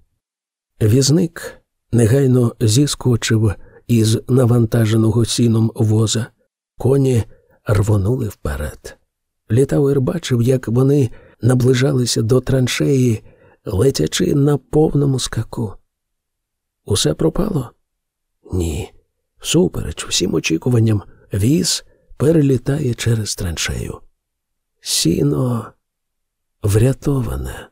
Візник негайно зіскочив із навантаженого сіном воза, коні рвонули вперед. Літауер бачив, як вони наближалися до траншеї, летячи на повному скаку. Усе пропало? Ні. Супереч всім очікуванням, віз перелітає через траншею. Сіно врятоване.